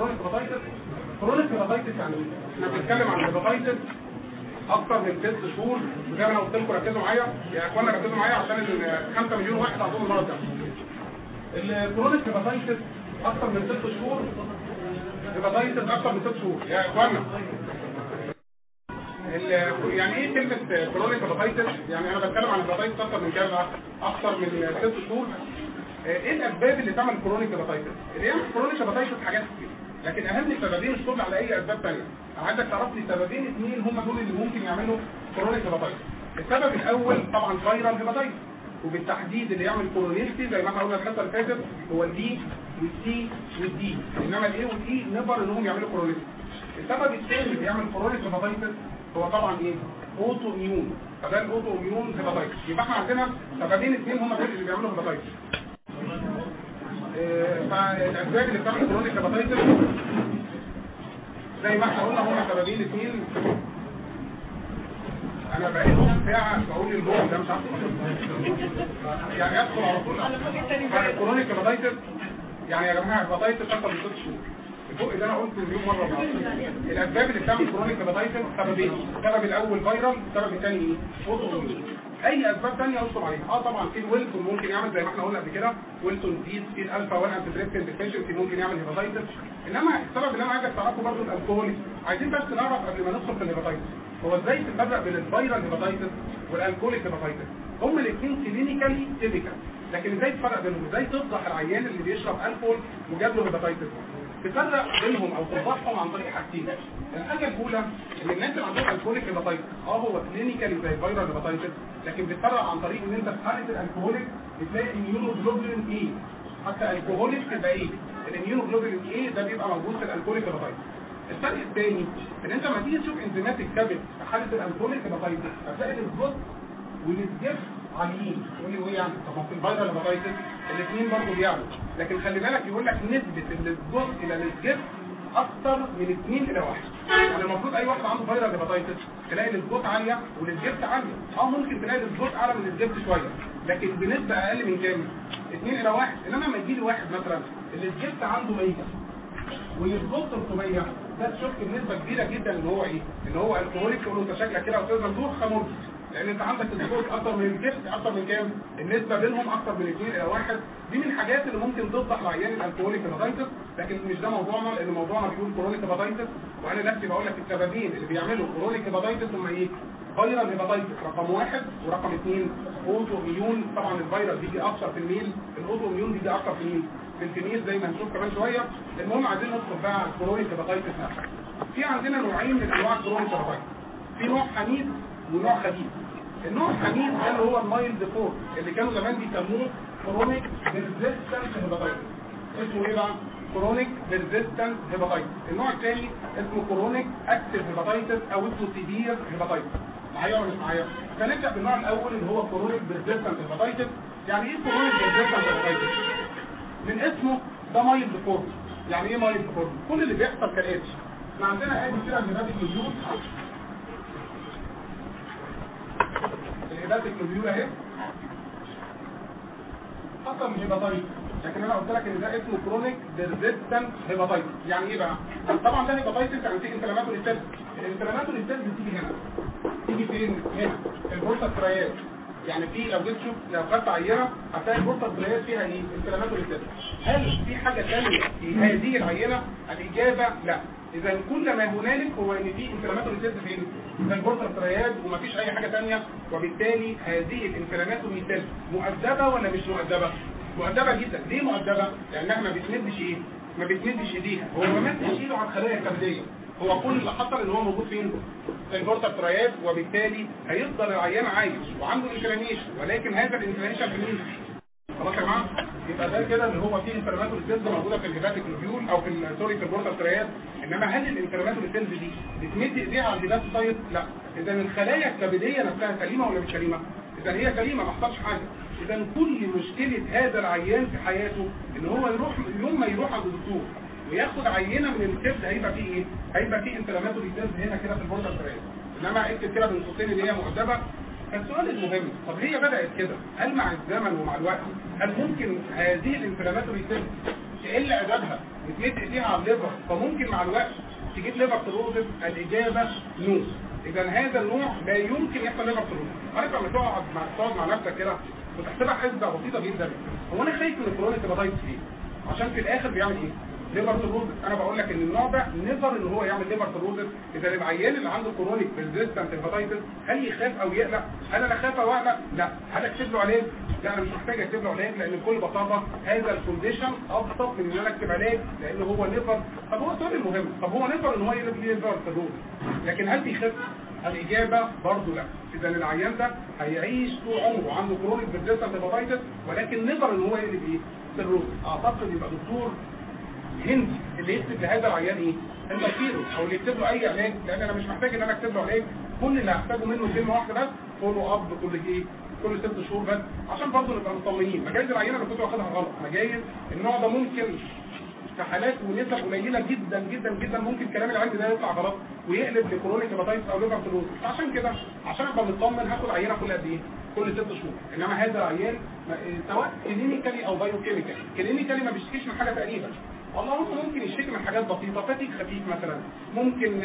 chronic chronic يعني؟ إحنا بنتكلم عن أكتر من ست شهور. زي ما أنا قلت لكم ركزوا معايا. يا إخوانا ركزوا معايا عشان ال 5 مليون واحد عندهم المرض ده ال chronic hepatitis أكتر من ست شهور. hepatitis أكتر من ست شهور. يا إخوانا. يعني إيه كلمة chronic hepatitis؟ يعني أنا بتكلم عن hepatitis أكتر من كده أكتر من ست شهور. إيه الأسباب اللي تعمل chronic hepatitis؟ اللي يعمل chronic hepatitis حاجات كتير. لكن أهم السببين مش على أي أسباب ثانية عايزك تعرف لي سببين اثنين هم دول اللي ممكن يعملوا chronic hepatitis السبب الأول طبعا viral hepatitis وبالتحديد اللي يعمل chronicity زي ما إحنا قلنا الحصة اللي فاتت هو الدي والسي والدي إنما ال A وال E نادر إنهم يعملوا chronicity السبب الثاني اللي بيعمل chronic hepatitis هو طبعا إيه؟ autoimmune فده ال autoimmune hepatitis يبقى إحنا عندنا سببين اثنين هم دول اللي بيعملوا hepatitis فالاسباب اللي بتعمل chronic hepatitis زي ما إحنا قلنا هم سببين اثنين أنا بقيت نص ساعه بقول الجول ده مش عارف يعني ادخل على طول chronic hepatitis يعني يا جماعة hepatitis أكتر من ست شهور الفوق ده أنا قلت مليون مرة النهارده الأسباب اللي بتعمل chronic hepatitis سببين السبب الأول viral السبب الثاني إيه؟ auto أي أسباب ثانية اشطب عليها؟ آه طبعا في الويلتون ممكن يعمل زي ما إحنا قلنا قبل كده. Wilson disease في الالفا 1 antitrypsin deficiency ممكن يعمل hepatitis. إنما السبب اللي أنا عايزك تعرفه برضه الالكوهول عايزين بس نعرف قبل ما ندخل في ال hepatitis هو إزاي تفرق بين ال viral hepatitis وال alcoholic hepatitis؟ هما الاثنين clinically typical لكن إزاي تفرق بينهم؟ إزاي تفضح العيان اللي بيشرب ألكول وجاب له hepatitis؟ تفرق بينهم أو تفضحهم عن طريق حاجتين. الحاجة الأولى إن الناس اللي عندهم alcoholic hepatitis آه هو clinically زي ال viral hepatitis لكن بتفرق عن طريق إن أنت في حاله ال alcoholic بتلاقي immunoglobulin A حتى alcoholic تبقى إيه ال immunoglobulin A ده بيبقى موجود في ال alcoholic hepatitis الفرق الثاني إن أنت لما تيجي تشوف انزيمات الكبد في حالة ال alcoholic hepatitis هتلاقي الجزء والسجف عاليين. تقول لي وايه يعني؟ طب ما في ال viral hepatitis الاثنين برضه بيعلوا. لكن خلي بالك يقول لك نسبة الجزء إلى السجف أكتر من 2 إلى 1 يعني المفروض أي واحد عنده viral hepatitis تلاقي ال SGOT عالية وال SGPT عالية. أه ممكن تلاقي ال SGOT أعلى من ال SGPT شوية لكن بنسبة أقل من كام؟ 2 إلى 1 إنما لما يجي لي واحد مثلا ال SGPT عنده 100 وال SGOT 300 ده تشوف بنسبة كبيرة جدا إن هو إيه؟ إن هو alcoholic تقول له انت شكلك كده أستاذ ممدوح خمر لأن انت عندك ال SGOT أكتر من ال SGPT أكتر من كام؟ النسبة بينهم أكتر من 2 إلى 1 دي من الحاجات اللي ممكن تفضح لعيان ال alcoholic hepatitis لكن مش ده موضوعنا لأن موضوعنا بيقول chronic hepatitis. وأنا نفسي بقول لك السببين اللي بيعملوا chronic hepatitis هم إيه؟ viral hepatitis رقم واحد ورقم اثنين autoimmune طبعا ال viral بيجي أكتر في ال male ال autoimmune بيجي أكتر في ال male. في ال female زي ما هنشوف كمان شوية. المهم عايزين ندخل بقى على ال chronic hepatitis نفسه في عندنا نوعين من أنواع ال chronic hepatitis. في نوع حميد ونوع خبيث النوع الحميد ده اللي هو ال mild form اللي كانوا زمان بيسموه chronic persistent hepatitis اسمه إيه بقى؟ chronic persistent hepatitis النوع الثاني اسمه chronic active hepatitis أو اسمه severe hepatitis معايا ولا معايا؟ فنبدأ بالنوع الأول اللي هو chronic persistent hepatitis يعني إيه chronic persistent hepatitis من اسمه ده mild form يعني إيه mild form كل اللي بيحصل كالاتي إحنا عندنا ادي كده ال hepatic nodule ال hepatic nodule اهي حصل hepatitis لكن أنا قلت لك إن ده اسمه chronic persistent hepatitis يعني إيه بقى؟ طبعا ده hepatitis يعني في inflammatory cells ال inflammatory cells بتيجي هنا. تيجي فين؟ هنا. ال portal triad يعني في لو جيت تشوف لو خدت عينة هتلاقي ال portal triad فيها إيه؟ inflammatory cells هل في حاجة ثانية في هذه العينة؟ الإجابة لا. إذا كل ما هنالك هو إن في inflammatory cells فين؟ في ال portal triad ومفيش أي حاجة ثانية وبالتالي هذه ال inflammatory cells مؤدبة ولا مش مؤدبة؟ مؤدبة جدا. ليه مؤدبة؟ لأنها ما بتمدش إيه؟ ما بتمدش إيديها. هو ما مدش إيده على الخلايا الكبدية هو كل اللي حصل إن هو موجود فين؟ في ال portal triad وبالتالي هيفضل العيان عايش وعنده inflammation ولكن هذا ال inflammation في مين؟ خلاص يا جماعة يبقى ده كده اللي هو فيه inflammatory cells موجودة في ال hepatic nodule أو في sorry في ال portal triad إنما هل ال inflammatory cells دي بتمد إيديها على ال hepatocyte؟ لا إذا الخلايا الكبديه نفسها سليمة ولا مش سليمة؟ إذا هي سليمة ما حصلش حاجة إذا كل مشكلة هذا العيان في حياته إن هو يروح يوم ما يروح عند الدكتور وياخد عينة من الكبد هيبقى فيه إيه؟ هيبقى فيه inflammatory cells هنا كده في ال portal triad إنما اكتب كده قوسين ان هي مؤدبه السؤال المهم طب هي بدأت كده هل مع الزمن ومع الوقت هل ممكن هذه ال inflammatory cells تقل ادابها بتمد إيديها على ال liver؟ فممكن مع الوقت تجيب liver cirrhosis الإجابة no. إذا هذا النوع لا يمكن يحصل liver cirrhosis عارف لما تقعد مع تقعد مع نفسك كده وتحسبها حسبة بسيطة جدا هو أنا خايف من ال chronic hepatitis إيه عشان في الآخر بيعمل إيه؟ liver cirrhosis أنا بقول لك إن النوع ده ندر إن هو يعمل liver cirrhosis إذا العيان اللي عنده chronic persistent hepatitis هل يخاف أو يقلق؟ هل أنا خاف أو أقلق؟ لا. هل أكتب له علاج لا أنا مش محتاج أكتب له علاج لأن بكل بساطة هذا ال condition أبسط من إن أنا أكتب علاج لأن هو liver طب هو السؤال المهم. طب هو ندر إن هو يقلب liver cirrhosis لكن هل بيخف الإجابة برضه لا. إذا العيان ده هيعيش طول عمره عنده chronic persistent hepatitis ولكن ندر إن هو يقلب إيه؟ أعتقد يبقى دكتور هندي اللي يكتب لهذا العيان إيه؟ البكيرو أو اللي يكتب له أي علاج. لأن أنا مش محتاج إن أنا أكتب له علاج. كل اللي هحتاجه منه كلمه واحدة بس follow up كل إيه؟ كل ست شهور بس. عشان برضه نبقى مطمنين مجايز العينه اللي كنت واخدها غلط. مجايز النوع ده ممكن في حالات ونسب قليلة جدا جدا جدا ممكن كلام العلم ده يطلع غلط ويقلب ل chronic hepatitis أو liver cirrhosis عشان كده عشان أبقى مطمن هاخد عينه كل قد إيه؟ كل ست شهور. إنما هذا العيان سواء clinically أو biochemically clinically ما بيشتكيش من حاجة تقريبا. اللهم ممكن يشتكي من حاجات بسيطة. fatigue خفيف مثلا. ممكن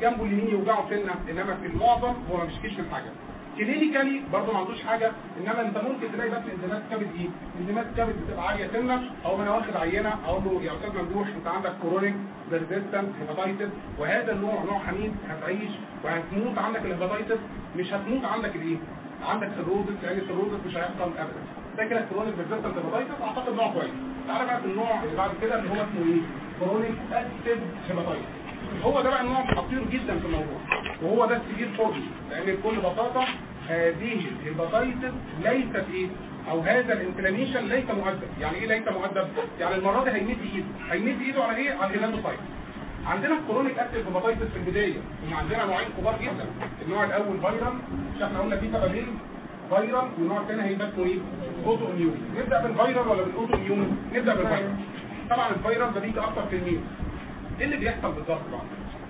جنبه اليمين يوجعه سنه إنما في المعظم هو ما بيشتكيش من حاجة. clinically برضه ما عندوش حاجة إنما أنت ممكن تلاقي بس إنزيمات كبد إيه؟ إنزيمات كبد بتبقى عالية سنه أو أنا واخد عينة أقول له يا أستاذ ممدوح أنت عندك chronic persistent hepatitis وهذا النوع نوع حميد هتعيش وهتموت. عندك ال hepatitis مش هتموت. عندك الإيه؟ عندك cirrhosis لأن ال cirrhosis مش هيحصل ابدا. ده كده chronic persistent hepatitis أعتقد نوع كويس. تعالى بقى النوع اللي بعد كده اللي هو اسمه إيه؟ chronic active hepatitis هو ده بقى النوع خطير جدا في الموضوع. وهو ده ال severe form. لأن بكل بساطة هذه ال hepatitis ليست إيه؟ أو هذا ال inflammation ليس مؤدب. يعني إيه ليس مؤدب؟ يعني المرة دي هيمد ايده هيمد إيده على إيه؟ على ال hepatocyte عندنا ال chronic active hepatitis في البداية. وعندنا نوعين كبار جدا. النوع الأول viral مش إحنا قلنا فيه سببين viral والنوع الثاني هيبقى اسمه إيه autoimmune نبدأ بال viral ولا بال autoimmune نبدأ بال viral. طبعا ال viral ده بيجي أكتر في ال men إيه اللي بيحصل بالظبط بقى؟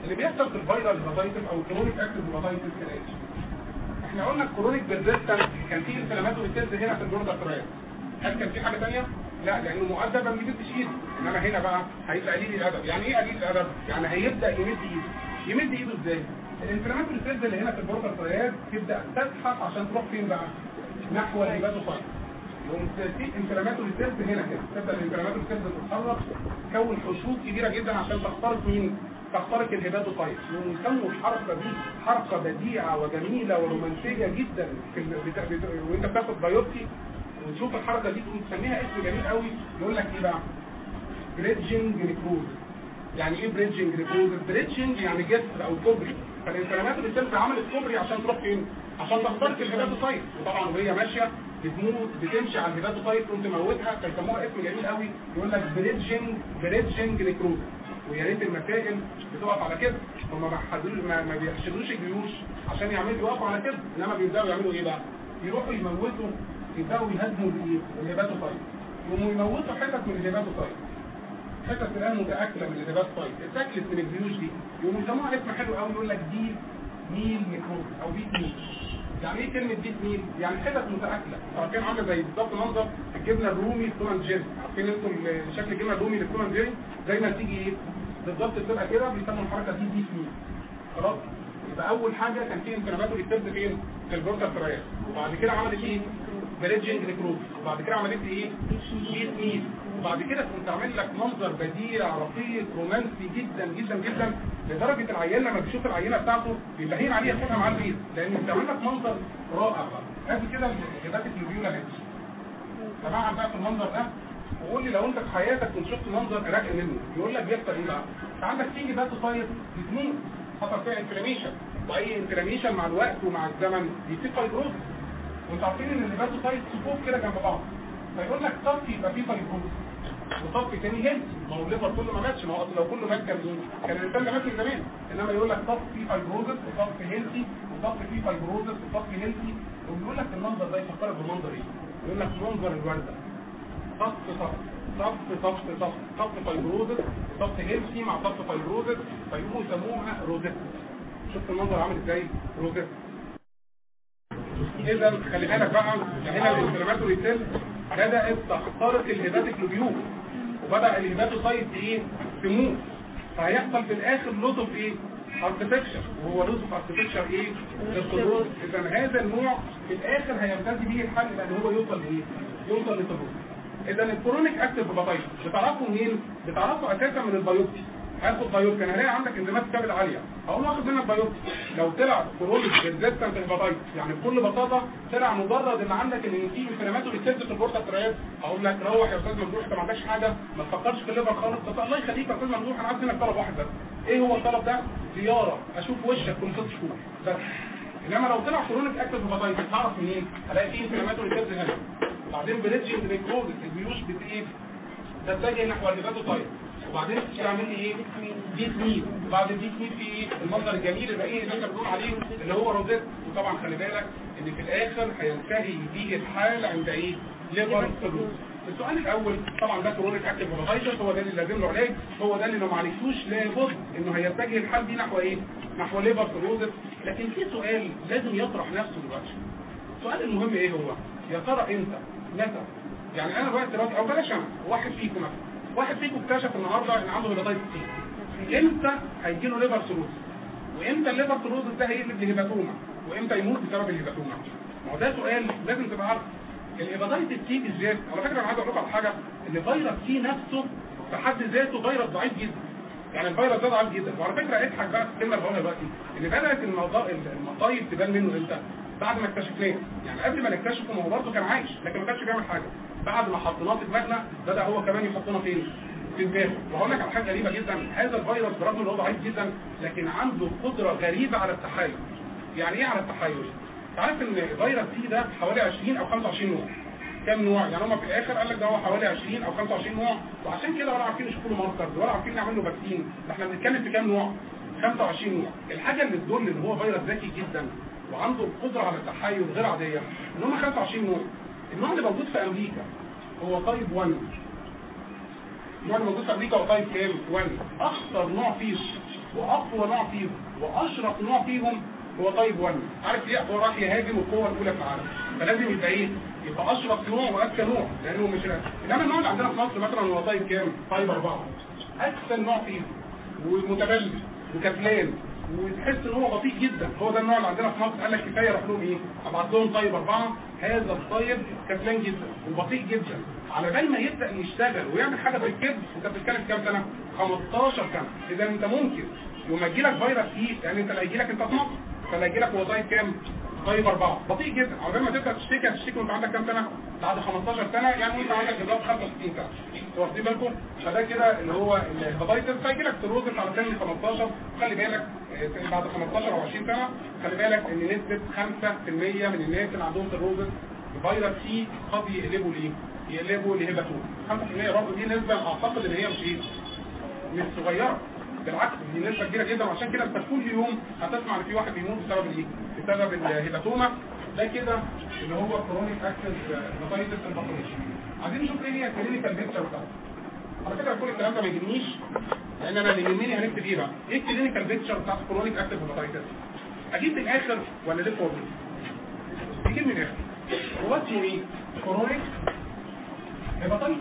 اللي بيحصل في ال viral hepatitis أو ال chronic active hepatitis كده إحنا قلنا ال chronic persistent كان فيه inflammatory cells هنا في ال portal triad هل كان في حاجة ثانية لا لأنه مؤدب ما بيمدش ايده إنما هنا بقى هيبقى قليل الأدب. يعني إيه قليل الأدب؟ يعني هيبدأ يمد إيده. يمد إيده إزاي؟ ال inflammatory cells اللي هنا في ال portal triad تبدأ تزحف عشان تروح فين بقى؟ نحو ال hepatocyte في inflammatory cells هنا كده. تبدأ ال inflammatory cells تتحرك تكون حشود كبيرة جدا عشان تخترق مين؟ تخترق ال hepatocyte ونسموا الحركه دي حركة بديعة وجميلة ورومانسية جدا. وأنت بتاخد biopsy وتشوف الحركة دي تقوم تسميها اسم جميل قوي. يقول لك إيه بقى؟ bridging necrosis يعني إيه bridging necrosis bridging يعني جسر أو كوبري. فال inflammatory cells عملت كوبري عشان تروح فين؟ عشان تخترق ال hepatocyte وطبعا وهي ماشية بتموت بتمشي على ال hepatocyte تقوم تموتها فيسموها اسم جميل قوي يقول لك bridging bridging necrosis ويا ريت المسائل بتقف على كده. هم ما ما بيحشدوش الجيوش عشان يعملوا يقفوا على كده. إنما بيبدأوا يعملوا إيه بقى؟ يروحوا يموتوا يبدأوا يهاجموا ال hepatocyte يقوموا يموتوا حتت من ال hepatocyte حتت الآن متاكله من ال hepatocyte اتاكلت من الجيوش دي يقوموا يسموها اسم حلو قوي يقول لك piecemeal necrosis أو piecemeal. يعني إيه كلمة piecemeal؟ يعني حتت متاكله عارفين عاملة زي بالظبط منظر الجبنة الرومي توم جيري. عارفين أنتوا شكل الجبنة الرومي للتوم جيري؟ زي ما تيجي إيه بالظبط بتبقى كده بيسموا الحركة دي دي مين خلاص؟ يبقى أول حاجة كان في inflammatory cells فين؟ في ال portal tract وبعد كده عملت إيه؟ bridging necrosis وبعد كده عملت إيه؟ piecemeal. وبعد كده كنت عامل لك منظر بديع رقيق رومانسي جدا جدا جدا لدرجة العيان لما بيشوف العينة بتاعته بيبقى هين عليه ياخدها معاه البيت لأن بتعمل لك منظر رائع. ادي كده الهبات النيوبيولا هنا تمام بقى في المنظر ده وقول لي لو أنت في حياتك كنت شفت منظر راقي منه يقول لك بيحصل إيه بقى؟ أنت عندك تيجي بقى تصير بتموت حصل فيها انفلاميشن وأي انفلاميشن مع الوقت ومع الزمن بيصير فايبروز وأنتوا عارفين إن الهيباتوسايت صفوف كده جنب بعض. فيقول لك صف يبقى فيه فايبروز وصف تاني هيلث ما هو كله ما ماتش ما هو لو كله مات كان كان الإنسان ده مات من زمان. إنما يقول لك صف فيه fibrosis وصف healthy وصف فيه fibrosis وصف healthy وبيقول لك المنظر ده يفكرك بمنظر إيه؟ يقول لك منظر الوردة. صف صف صف صف صف صف fibrosis صف healthy مع صف fibrosis فيقوموا يسموها rosette. شفت المنظر عامل إزاي؟ rosette. اذا خلي بالك بقى هنا ال inflammatory cell بدأت تخترق ال hepatic lobule وبدأ ال hepatocyte إيه تموت. فهيحصل في الآخر of إيه؟ architecture وهو of architecture إيه؟ liver cirrhosis إذا هذا النوع في الآخر هينتهي به الحال لأن هو يوصل لإيه؟ يوصل لل cirrhosis إذا ال chronic active hepatitis بتعرفوا منين؟ بتعرفوا أساسا من ال biopsy هاخد biopsy أنا هلاقي عندك إنزيمات كبد عاليه هقوم واخد منك biopsy لو طلع chronic persistent hepatitis يعني بكل بساطة طلع مجرد إن عندك إن في inflammatory cells في ال portal triad أقول لك روح يا أستاذ ممدوح أنت ما عندكش حاجة؟ ما تفكرش في ال liver خالص. الله يخليك يا أستاذ ممدوح أنا عايز منك طلب واحد بس. إيه هو الطلب ده؟ زيارة. أشوف وشك كل ست شهور بس. إنما لو طلع chronic active hepatitis هعرف منين؟ ألاقي فيه inflammatory cells هنا بعدين bridging necrosis البيوش بتايه تتجه نحو ال hepatocyte وبعدين تعمل لي إيه؟ دي سميد بعد الدي سميد في إيه المنظر الجميل الباقي اللي انت بتقول عليه اللي هو rosette. وطبعا خلي بالك إن في الآخر هينتهي به الحال عند إيه؟ liver cirrhosis السؤال الأول طبعا ده chronic active hepatitis هو ده اللي لازم له علاج. هو ده اللي لو ما عالجتوش لابد إنه هيتجه الحال دي نحو إيه؟ نحو liver cirrhosis لكن في سؤال لازم يطرح نفسه دلوقتي. السؤال المهم إيه هو؟ يا ترى إمتى؟ متى؟ يعني أنا دلوقتي دلوقتي أو بلاش أنا واحد فيكم مثلا. واحد فيكم اكتشف النهارده إن عنده hepatitis C إمتى هيجي له liver cirrhosis وإمتى ال liver cirrhosis ده هيقلب ل hepatoma وإمتى يموت بسبب ال hepatoma؟ ما هو ده سؤال لازم تبقى عارف. ال hepatitis C بالذات على فكرة أنا عايز أقول لكم على حاجة إن فيروس C نفسه في حد ذاته فيروس ضعيف جدا. يعني الفيروس ده ضعيف جدا. وعلى فكرة اضحك بقى الكلمة اللي بقولها دلوقتي. إن بدأت المصايب تبان منه إمتى؟ بعد ما اكتشفناه. يعني قبل ما نكتشفه ما هو برضه كان عايش لكن ما كانش بيعمل حاجة. بعد ما حطيناه في دماغنا بدأ هو كمان يحطنا فين؟ في دماغه وهقول لك على حاجة غريبة جدا. هذا الفيروس برغم ان هو ضعيف جدا لكن عنده قدرة غريبة على التحيز. يعني إيه على التحيز؟ عارف إن فيروس C ده حوالي 20 أو 25 نوع. كام نوع؟ يعني هم في الآخر قال لك ده هو حوالي 20 أو 25 نوع. وعشان كده ولا عارفين يشوفوا له markers ولا عارفين نعمل له vaccine إحنا بنتكلم في كام نوع؟ 25 نوع. الحاجة اللي تدل إن هو فيروس ذكي جدا وعنده القدرة على التحيز غير عادية إن هم 25 نوع. النوع اللي موجود في أمريكا. هو type 1 النوع اللي موجود في أمريكا هو type كام؟ 1 أخطر نوع فيهم وأقوى نوع فيهم وأشرس نوع فيهم هو type 1 عارف ليه؟ هو راح يهاجم القوة الأولى في العالم. فلازم يبقى إيه؟ يبقى أشرس نوع وأذكى نوع. لأنه مش إنما النوع اللي عندنا في مصر مثلا هو type كام؟ type 4 احسن نوع فيهم ومتبلد وكسلان. وتحس إن هو بطيء جدا. هو ده النوع اللي عندنا في مصر. قال لك كفاية أروح لهم إيه؟ أبعت لهم type اربعه هذا ال type كسلان جدا وبطيء جدا. على بال ما يبدأ يشتغل ويعمل حاجة في الكبد انت بتتكلم كام سنة؟ 15 سنة. إذا أنت ممكن يوم يجي لك فيروس فيه يعني أنت اللي هيجي لك أنت في مصر فاللي هيجي لك هو type كام؟ type أربعة. بطيء جدا. على بال ما تبدأ تشتكي هتشتكي وأنت عندك كام سنة؟ بعد 15 سنة. يعني وانت عندك بالظبط 65 سنه واخدين بالكم؟ فده كده اللي هو ال hepatitis هيجي لك cirrhosis على سن 15 خلي بالك بعد 15 أو 20 سنة. خلي بالك إن نسبة 5% من الناس اللي عندهم cirrhosis فيروس C قد يقلبوا ليه؟ يقلبوا ل hepatoma 5% برضه دي نسبة أعتقد ان هي مش إيه؟ مش صغيرة. بالعكس دي نسبة كبيرة جدا. وعشان كده انت كل يوم هتسمع إن في واحد بيموت بسبب الايه؟ بسبب ال hepatoma. ده كده اللي هو chronic active hepatitis ال pathology عايزين نشوف إيه هي ال clinical picture بتاعته على فكرة كل الكلام ده ما يهمنيش لأن أنا اللي يهمني هنكتب إيه بقى. إيه ال clinical picture بتاعت chronic active hepatitis أجيب من الآخر ولا ليه فاضي أجيب من الآخر. هو اسمه إيه chronic hepatitis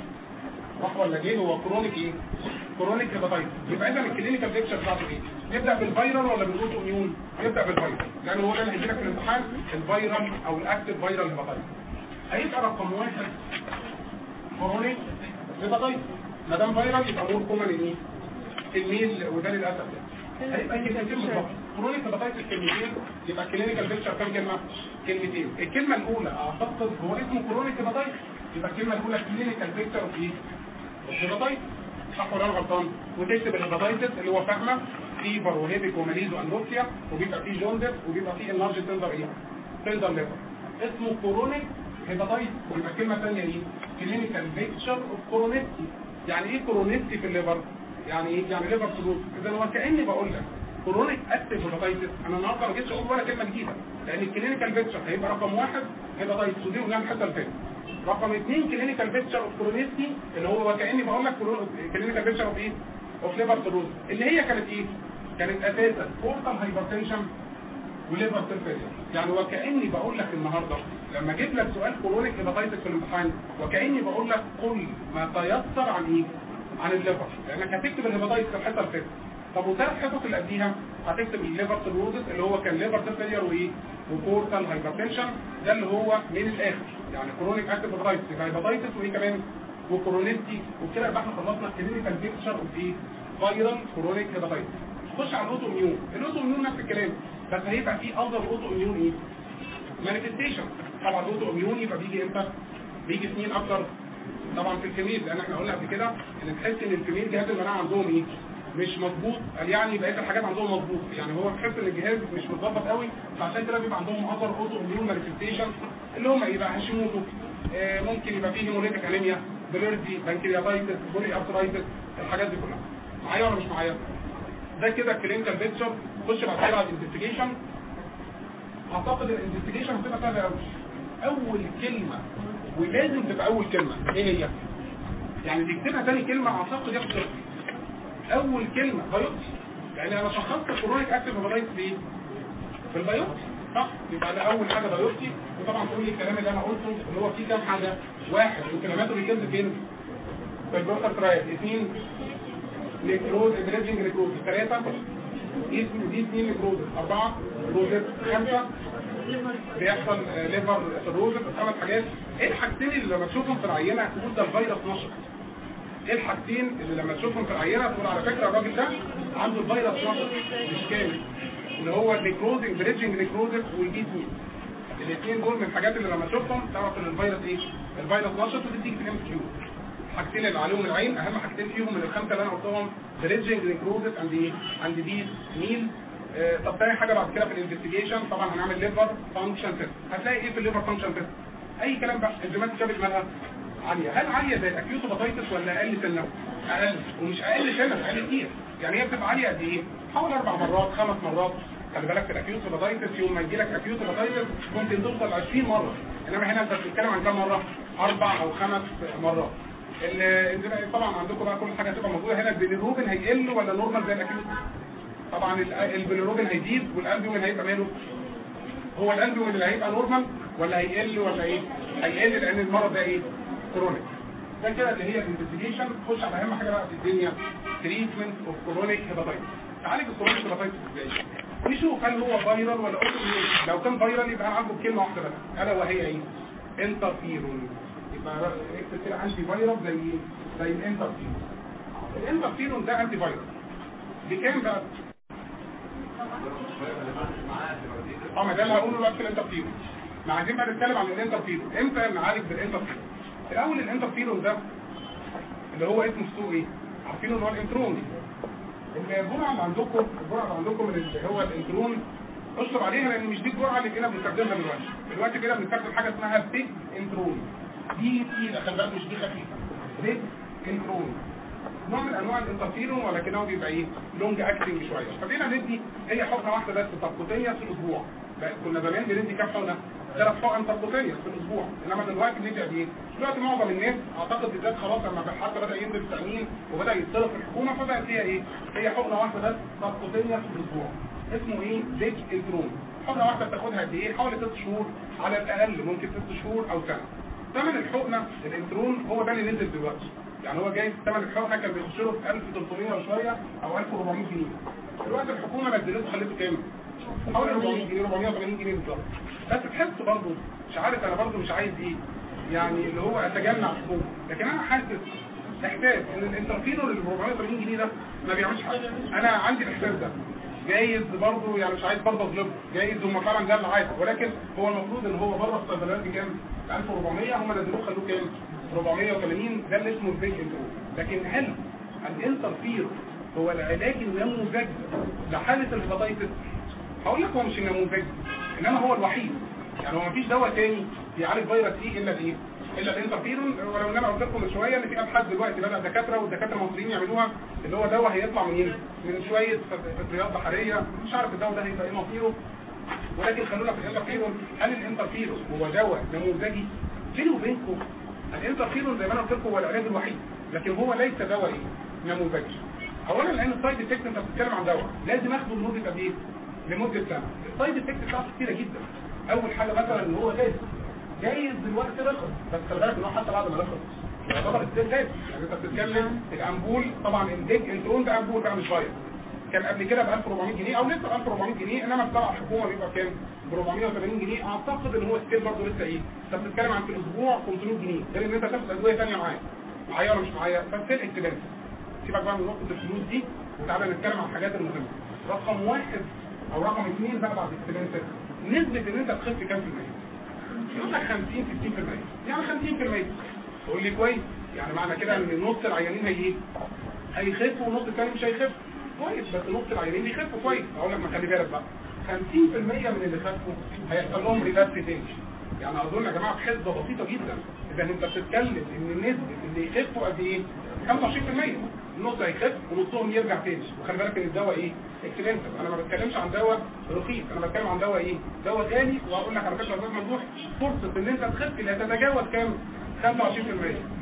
صح ولا جه هو chronic إيه؟ chronic hepatitis يبقى إذا ال clinical picture بتاعته إيه؟ نبدا بال viral ولا بال autoimmune نبدا بال viral. لأن هو ده اللي هيجي لك في الامتحان ال viral أو ال active viral hepatitis هيبقى رقم واحد chronic hepatitis ما دام viral يبقى more common إيه؟ الـ male وده للأسف. يعني هيبقى بالظبط. chronic hepatitis كلمتين يبقى الكلينيكال بيكتشر كام كلمة؟ كلمتين. الكلمة الأولى أعتقد هو اسمه chronic hepatitis. يبقى الكلمة الأولى clinical picture of إيه hepatitis صح ولا أنا غلطان وتكتب الـ hepatitis اللي هو فاهمه fever وهيبك و malaise و anorexia وبيبقى فيه jaundice وبيبقى فيه الـ large tender إيه tender liver اسمه chronic hepatitis يبقى الكلمة الثانية إيه؟ clinical picture of chronicity يعني إيه chronicity في الـ liver؟ يعني إيه؟ يعني liver سلوك إذا هو كأني بقول لك chronic active hepatitis أنا النهارده ما جيتش أقول ولا كلمة جديدة. لأن الكلينيكال بيكتشر هيبقى رقم واحد hepatitis ودي قلناها الحته فاتت رقم اثنين clinical picture of chronicity اللي هو كأني بقول لك clinical picture of إيه؟ of liver cirrhosis اللي هي كانت إيه؟ كانت أساسا portal hypertension و liver cell failure يعني وكاني بقول لك النهارده لما جيت لك سؤال chronic hepatitis في الامتحان وكأني بقول لك قل ما تيسر عن إيه؟ عن الـ liver. لأنك هتكتب الـ hepatitis في الحته اللي فاتت طب وثلاث حصص اللي قبليها هتكتب الـ liver cirrhosis اللي هو كان liver failure وإيه؟ و portal hypertension. ده اللي هو من الآخر يعني chronic active hepatitis يبقى hepatitis وإيه كمان؟ و chronicity. وكده يبقى إحنا خلصنا الكلينيكال بيكتشر اوف إيه viral chronic hepatitis. خش على الـ autoimmune. الـ autoimmune نفس الكلام بس هيبقى فيه other autoimmune إيه؟ manifestation طبعا الـ autoimmune يبقى بيجي إمتى؟ بيجي سنين أكتر؟ طبعا في الـ female لأن إحنا قلنا قبل كده إن تحس إن الـ female جهاز المناعه عندهم إيه؟ مش مظبوط يعني بقيه الحاجات عندهم مظبوط يعني هو تحس إن الجهاز مش متظبط قوي فعشان كده بيبقى عندهم other autoimmune manifestation اللي هم يبقى هاشيموتو آه ممكن يبقى فيه hemolytic anemia pleurisy pancreatitis polyarthritis الحاجات دي كلها. معايا ولا مش معايا؟ ده كده الكلينيكال بيكتشر خش بعد كده على الـ investigation أعتقد الـ investigation هتبقى سهلة قوي أول كلمة ولازم تبقى أول كلمة إيه هي؟ يعني تكتبها تاني كلمة أعتقد صفر أول كلمة biopsy يعني أنا شخصت الـ chronic active hepatitis في في الـ biopsy صح يبقى ده أول حاجة biopsy وطبعا كل الكلام اللي أنا قلته اللي هو فيه كام حاجة؟ واحد. وكلماته بيكذب فين؟ في البروتر ترايل اثنين نيكروز ادريجنج نيكروز ثلاثة دي اثنين نيكروز أربعة روزت خمسة بيحصل ليفر سيروزس خمس حاجات. إيه الحاجتين اللي لما تشوفهم في العينة تقول ده الفيروس نشط؟ إيه الحاجتين اللي لما تشوفهم في العينة تقول على فكرة الراجل ده عنده الفيروس نشط مش كامل. اللي هو النيكروزنج بريدجنج نيكروزس والجي تي الاثنين دول من الحاجات اللي لما تشوفهم تعرف إن الفيروس إيه؟ الفيروس نشط وتديك في الام كيو الحاجتين اللي عليهم العين أهم حاجتين فيهم من الخمسة اللي أنا قلتهم بريدجنج نيكروزس عند إيه عند دي ميل طب تاني حاجة بعد كده في الانفستيجيشن طبعا هنعمل ليفر فانكشن تيست هتلاقي إيه في الليفر فانكشن تيست أي كلام بقى. انزيمات الكبد مالها عالية. هل عالية زي الاكيوت هيباتايتس ولا أقل سنه أقل ومش أقل سنه أقل كتير. يعني هي بتبقى عالية قد إيه؟ حوالي أربع مرات خمس مرات. خلي بالك في الـ acute hepatitis يوم ما يجي لك acute hepatitis ممكن توصل 20 مرة. إنما هنا أنت بتتكلم عن كام مرة؟ أربع أو خمس مرات. طبعا عندكم بقى كل حاجة هتبقى موجودة هنا. البيليروبين هيقل ولا normal زي الـ acute طبعا البيليروبين هيزيد والالبومين هيبقى ماله؟ هو الالبومين اللي هيبقى normal ولا هيقل ولا إيه؟ هيقل لأن المرض ده إيه؟ chronic ده كده اللي هي الـ investigation خش على أهم حاجة بقى في الدنيا treatment of chronic hepatitis تعالج الـ chronic hepatitis إزاي؟ نشوف هل هو viral ولا autoimmune لو كان viral يبقى هنعالجه بكلمه واحدة بس ألا وهي إيه؟ انترفيرون يبقى اكتب كده antiviral زي زي الـ interferon الـ interferon ده antiviral بكام بقى؟ آه ما ده اللي هقوله دلوقتي في الانترفيرون ما عايزين بقى نتكلم عن الانترفيرون إمتى نعالج بالانترفيرون الأول الانترفيرون ده اللي هو اسمه سو إيه؟ عارفينه اللي هو الـ Intron الجرعه اللي عندكم الجرعه اللي عندكم اللي هو الـ Intron اشطب عليها لأن مش دي الجرعة اللي كنا بنستخدمها دلوقتي. دلوقتي كده بنستخدم حاجة اسمها Peg-Intron دي تقيله خلي بالك مش دي خفيفة. Peg-Intron نوع من أنواع الانترفيرون ولكنه بيبقى إيه؟ long acting شوية. فبقينا ندي هي حقنه واحدة بس ترقطيه في الأسبوع. كنا زمان بندي كام حقنة؟ ثلاث حقن ترقطيه في الأسبوع. إنما دلوقتي بندي قد إيه دلوقتي معظم الناس أعتقد بالذات خلاص لما حتى بدأ ينزل التأمين وبدأ يتصرف الحكومة فبقت هي إيه؟ هي حقنة واحدة بس ترقطيه في الأسبوع. اسمه إيه؟ Peg-Intron حقنة واحدة بتاخدها قد إيه؟ حوالي 6 شهور على الأقل ممكن 6 شهور أو سنة. ثمن الحقنة الـ Intron هو ده اللي نزل دلوقتي. يعني هو جاي ثمن الحقنة كان بيخش له في 1300 وشوية أو 1400 جنيه. دلوقتي الحكومة نزلته خليته كام حوالي 400 جنيه 480 جنيه بالظبط. بس تحس برضه مش عارف أنا برضه مش عايز إيه يعني اللي هو اتجنع حقوق لكن أنا حاسس إحساس إن الانترفيرون اللي ب 480 جنيه ده ما بيعملش حاجة. أنا عندي الإحساس ده. جايز برضه يعني مش عايز برضه أظلمه. جايز هم فعلا ده اللي عايز ولكن هو المفروض إن هو بره الصيدليات بكام؟ 1400 هم نزلوه خلوه كام؟ 480 ده اللي اسمه Intron لكن هل الانترفير هو العلاج النموذجي لحالة الـ hepatitis هقول لك هو مش النموذجي إنما هو الوحيد. يعني هو مفيش دواء تاني بيعالج فيروس C إلا الايه إلا الانترفيرون ولو إن أنا قلت لكم من شوية إن في أبحاث دلوقتي بدأ دكاترة والدكاترة المصريين يعملوها اللي هو دواء هيطلع منين من شوية فطريات بحرية. مش عارف الدواء ده هيبقى إيه مصيره. ولكن خلونا في الانترفيرون هل الانترفيرون هو دواء نموذجي؟ بيني وبينكم الانترفيرون زي ما أنا قلت لكم هو العلاج الوحيد لكن هو ليس دواء إيه نموذجي. اولا لأن ال side effect أنت بتتكلم عن دواء لازم أخده لمدة قد إيه؟ لمدة سنة. ال side effect بتاعته كتيرة جدا. أول حاجة مثلا إن هو جايز جايز دلوقتي رخص. بس خلي بالك إن هو حتى بعد ما رخص. يعتبر still غالي يعني أنت بتتكلم الامبول طبعا انديك انت قلت امبول بقى مش كان قبل كده ب 1400 جنيه أو لسه ب 1400 جنيه. إنما بتاع الحكومة بيبقى كام؟ ب 480 جنيه. أعتقد إن هو still برضه لسه إيه؟ أنت بتتكلم عن في الأسبوع 500 جنيه. غير إن أنت تاخد أدوية ثانية معاك. معايا ولا مش معايا؟ ف still expensive سيبك بقى من نقطة الفلوس دي. وتعالى نتكلم عن الحاجات المهمة. رقم واحد أو رقم اثنين بقى بعد expensive نسبة إن أنت تخف كام في المية؟ يقول لك 50 60% يعني 50% تقول لي كويس. يعني معنى كده إن نص العيانين هي هيخفوا والنص الثاني مش هيخف. كويس. بس نص العيانين بيخفوا كويس. أقول لك ما خلي بالك بقى. 50% من اللي خفوا هيحصل لهم relapse تاني يعني اظن يا جماعة حسبه بسيطة جدا. إذا أنت بتتكلم إن نسبة اللي يخفوا قد إيه؟ 25% النص هيخف ونصهم يرجع تاني. وخلي بالك إن الدواء إيه؟ excellent أنا ما بتكلمش عن دواء رخيص. أنا بتكلم عن دواء إيه؟ دواء غالي. وهقول لك على فكرة يا ممدوح فرصة إن أنت تخف لا تتجاوز كام؟ 25%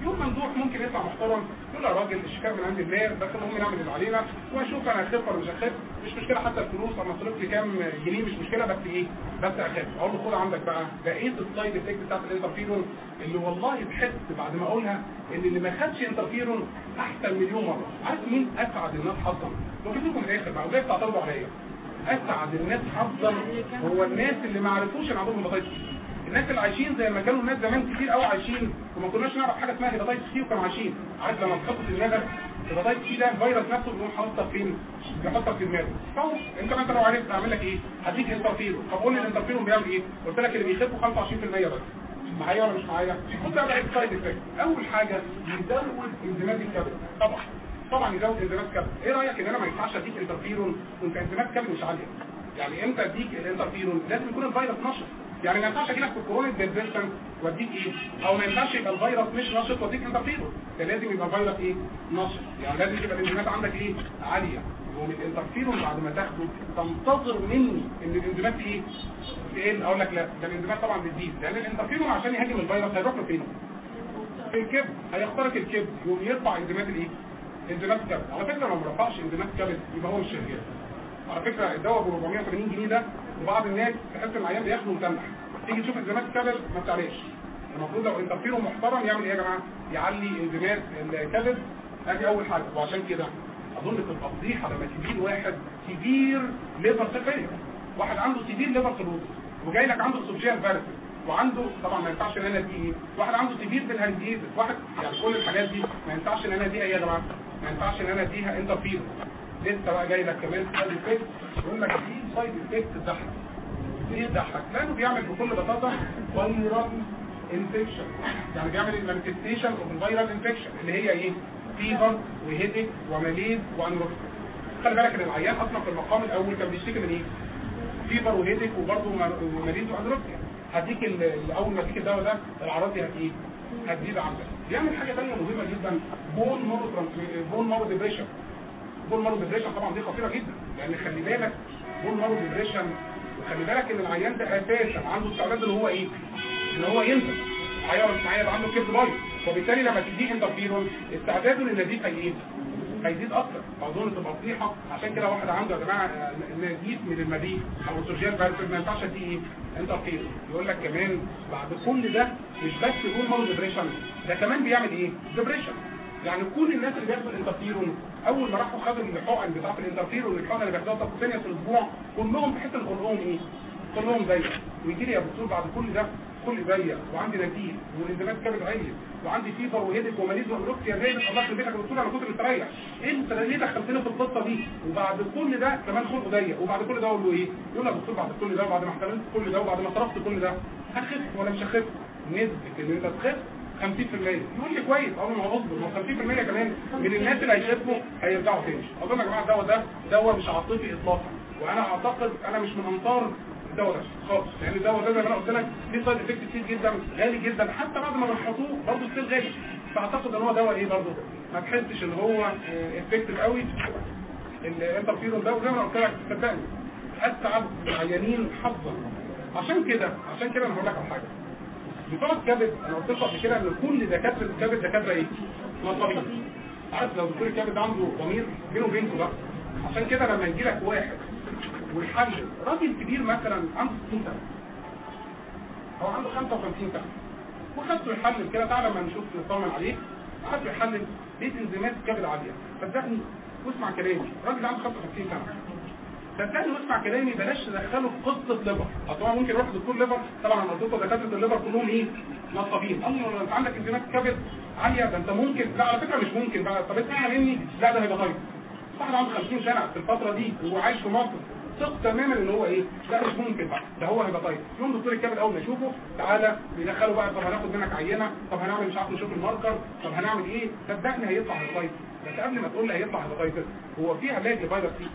يوم ممدوح ممكن يطلع محترم. يقول يا راجل الشكايه من عند الله بس المهم نعمل اللي علينا واشوف أنا هخف ولا مش هخف مش مشكلة حتى الفلوس أنا اصرف لي كام جنيه مش مشكلة بس إيه؟ بس أخف. أقول له خد عندك بقى بقية ال side effect بتاعت الانترفيرون اللي والله تحس بعد ما أقولها إن اللي ما خدش انترفيرون أحسن مليون مرة. عارف مين أسعد الناس حظا لو لكم الآخر بقى وجاي تعترضوا عليا. أسعد الناس حظا هو الناس اللي ما عرفوش إن عندهم الناس اللي عايشين زي ما كانوا الناس زمان كتير قوي عايشين وما كناش نعرف حاجة اسمها hepatitis C وكانوا عايشين. عارف لما تحط في دماغك hepatitis C ده الفيروس نفسه بيقوم حاططك فين؟ بيحطك في دماغك فهو انت انت لو عرفت أعمل لك إيه؟ هديك انترفيرون طب قول لي الانترفيرون بيعمل إيه؟ قلت لك اللي بيخفوا 25% بس. معايا ولا مش معايا؟ خد بقى ال side effect. أول حاجة يزود إنزيمات الكبد. طبعا. طبعا يزود إنزيمات الكبد. إيه رأيك إن أنا ما ينفعش أديك انترفيرون وأنت إنزيمات الكبد مش عالية؟ يعني إمتى أديك الانترفيرون لازم يكون الفيروس نشط. يعني ما ينفعش أجي لك في ال chronic disease واديك إيه؟ أو ما ينفعش يبقى الفيروس مش نشط واديك انترفيرون ده لازم يبقى الفيروس إيه؟ نشط. يعني لازم تبقى الانزيمات عندك إيه؟ عالية. ومن الانترفيرون بعد ما تاخده تنتظر مني ان الانزيمات إيه؟ تقل أقول لك لا ده الانزيمات طبعا بتزيد لأن الانترفيرون عشان يهاجم الفيروس هيروح له فين؟ في الكبد. هيخترق الكبد يقوم يرفع انزيمات الايه انزيمات الكبد على فكرة لو ما رفعش انزيمات الكبد يبقى هو مش شغال. على فكرة الدواء ب 480 جنيه ده وبعض الناس تحس ان العيان بياخده متنح. تيجي تشوف انزيمات الكبد ما بتعلاش المفروض لو انترفيرون محترم يعمل إيه يا جماعة؟ يعلي انزيمات الكبد ادي أول حاجة. وعشان كده أظن تبقى فضيحه لما تجيب واحد كبير liver severe واحد عنده كبير liver cirrhosis وجاي لك عنده سوبجيال فيروس وعنده طبعا ما ينفعش إن أنا دي إيه واحد عنده كبير بالهنديز واحد يعني كل الحاجات دي ما ينفعش إن أنا دي إيه يا جماعة. ما ينفعش إن أنا أديها. انترفيرون لسه بقى جاي لك كمان سايد افكت يقول لك سايد افكت تضحك ليه تضحك؟ لأنه بيعمل بكل بساطة فيرال انفكشن يعني بيعمل المانيفستيشن اوف الفيرال انفكشن اللي هي إيه؟ فيفر وهيدك وماليز وانروكسيا خلي بالك إن العيان أصلا في المقام الأول كان بيشتكي من إيه؟ fever و headache وبرضه malaise و anorexia هديك أول ما تيجي الدواء ده الأعراض دي هت إيه؟ هتزيد عندك بيعمل حاجة ثانية مهمة جدا bone marrow bone marrow depression bone marrow depression طبعا دي خطيرة جدا لأن خلي بالك bone marrow depression وخلي بالك إن العيان ده أساسا عنده استعداد إن هو إيه؟ إن هو ينزل. معايا يبقى عنده كبد بايظ وبالتالي لما تديه انترفيرون استعداده للنزيف هيزيد هيزيد أكتر. اظن تبقى فضيحة. عشان كده واحد عنده يا جماعة نزيف من المريء أو سورجيال فيروس ما ينفعش إيه؟ انترفيرون يقول لك كمان بعد كل ده مش بس bone marrow depression ده كمان بيعمل إيه؟ depression يعني كل الناس اللي بياخدوا الانترفيرون أول ما راحوا خدوا الحقن بتاعت الانترفيرون الحقن اللي بياخدوها تقسيميه في الأسبوع كلهم تحس إن خلقهم إيه؟ كلهم ضيق ويجي لي يا دكتور بعد كل ده كل ضيق وعندي نزيف والانزيمات كبد عاليه وعندي fever و headache و malaise و anorexia زي ما خلصت البيت يا دكتور أنا كنت مستريح. أنت ليه دخلتني في القصة دي؟ وبعد كل ده كمان خلقه ضيق وبعد كل ده أقول له إيه؟ يقول لي يا دكتور بعد كل ده وبعد ما احتملت كل ده وبعد ما صرفت كل ده هخف ولا مش هخف نسبة إن أنت تخف 50% يقول لي كويس. اول ما اصبر ما 50% كمان من الناس اللي هيخفوا هيرجعوا تاني. اظن يا جماعة الدواء ده دواء مش عاطفي اطلاقا. وأنا أعتقد أنا مش من انصار الدواء ده خالص. لأن الدواء ده زي ما أنا قلت لك ليه side effect كتير جدا غالي جدا. حتى بعد ما بنحطوه برضه still غالي. فأعتقد إن هو دواء إيه برضه؟ ما تحسش إن هو effective قوي. الانترفيرون ده وزي ما قلت لك صدقني. اسعد العيانين حظا. عشان كده عشان كده أنا هقول لك على حاجة. بتوع الكبد أنا قلت لكم قبل كده إن كل دكاتره الكبد دكاترة إيه؟ نظامين عارف لو دكتور الكبد عنده ضمير بينه وبينكم بقى عشان كده لما يجي لك واحد ويحلل راجل كبير مثلا عنده 60 سنة. أو عنده 55 سنة. وخدته يحلل كده تعالى ما نشوف نطمن عليه. قعدوا يحلل لقيت انزيمات الكبد عالية؟ صدقني واسمع كلامي. الراجل عنده 55 سنة. صدقني واسمع كلامي بلاش تدخله في قصة liver. طبعا ممكن يروح دكتور liver. طبعا قلت دكاترة ال liver كلهم إيه؟ نصابين. الله أنت عندك انزيمات كبد عالية ده أنت ممكن لا على فكرة مش ممكن بقى. طب اسمع مني. لا ده هيبقى طيب. واحد عنده 50 سنه في الفترة دي وهو عايش في مصر ثق تماما إن هو إيه؟ لا مش ممكن بقى. ده هو هيبقى طيب. يوم دكتور الكبد أول ما يشوفه تعالى ندخله بقى. طب هناخد منك عينة. طب هنعمل مش عارف نشوف ال marker. طب هنعمل إيه؟ صدقني هيطلع hepatitis بس قبل ما تقول لي هيطلع hepatitis هو في علاج لفيروس C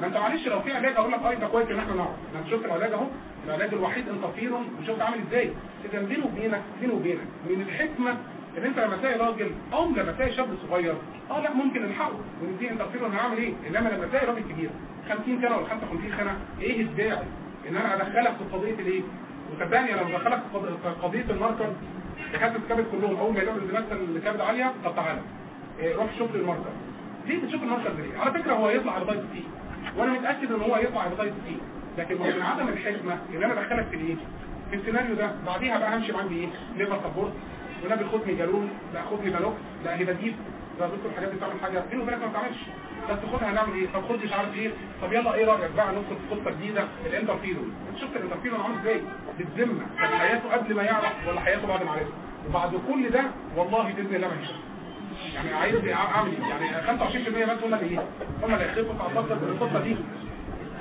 ما انت معلش لو في علاج أقول لك آه ده كويس ان إحنا نعرف. ما انت شفت العلاج اهو. العلاج الوحيد انترفيرون وشفت عامل إزاي؟ اذا بينه وبينك بينه وبينك من الحكمة ان انت لما تلاقي راجل أو لما تلاقي شاب صغير آه لا ممكن نلحقه ونديه انترفيرون هنعمل إيه؟ انما لما تلاقي راجل كبير 50 سنة ولا 55 سنة إيه الداعي ان أنا ادخلك في قضية الايه؟ وصدقني لو دخلك في قض- في قضية ال marker دكاتره الكبد كلهم. اول ما يلاقوا انزيمات الكبد عالية طب تعالى. إيه، روح شوف لي ال marker ليه بتشوف ال marker ده ليه؟ على فكرة هو هيطلع hepatitis C وأنا متأكد ان هو هيطلع hepatitis C لكن من عدم الحكمة ان أنا ادخلك في الايه؟ في السيناريو ده بعديها بقى همشي معاك بإيه؟ liver support ونبي خد Legalon لا خد لي بالوكس لا هيباتيت ده دكتور الحاجات دي بتعمل حاجة بيني وبينك ما بتعملش بس خدها هنعمل إيه؟ طب خد مش عارف إيه طب يلا إيه رأيك بقى ندخل في قصه جديدة الانترفيرون أنت شفت الانترفيرون عامل إزاي؟ بالذمه حياته قبل ما يعرف ولا حياته بعد ما عرف وبعد كل ده والله بإذن الله ما هيشوف يعني عايز اعمل إيه؟ يعني 25% بس هم اللي إيه؟ هم اللي هيخفوا تعتقد القصة دي.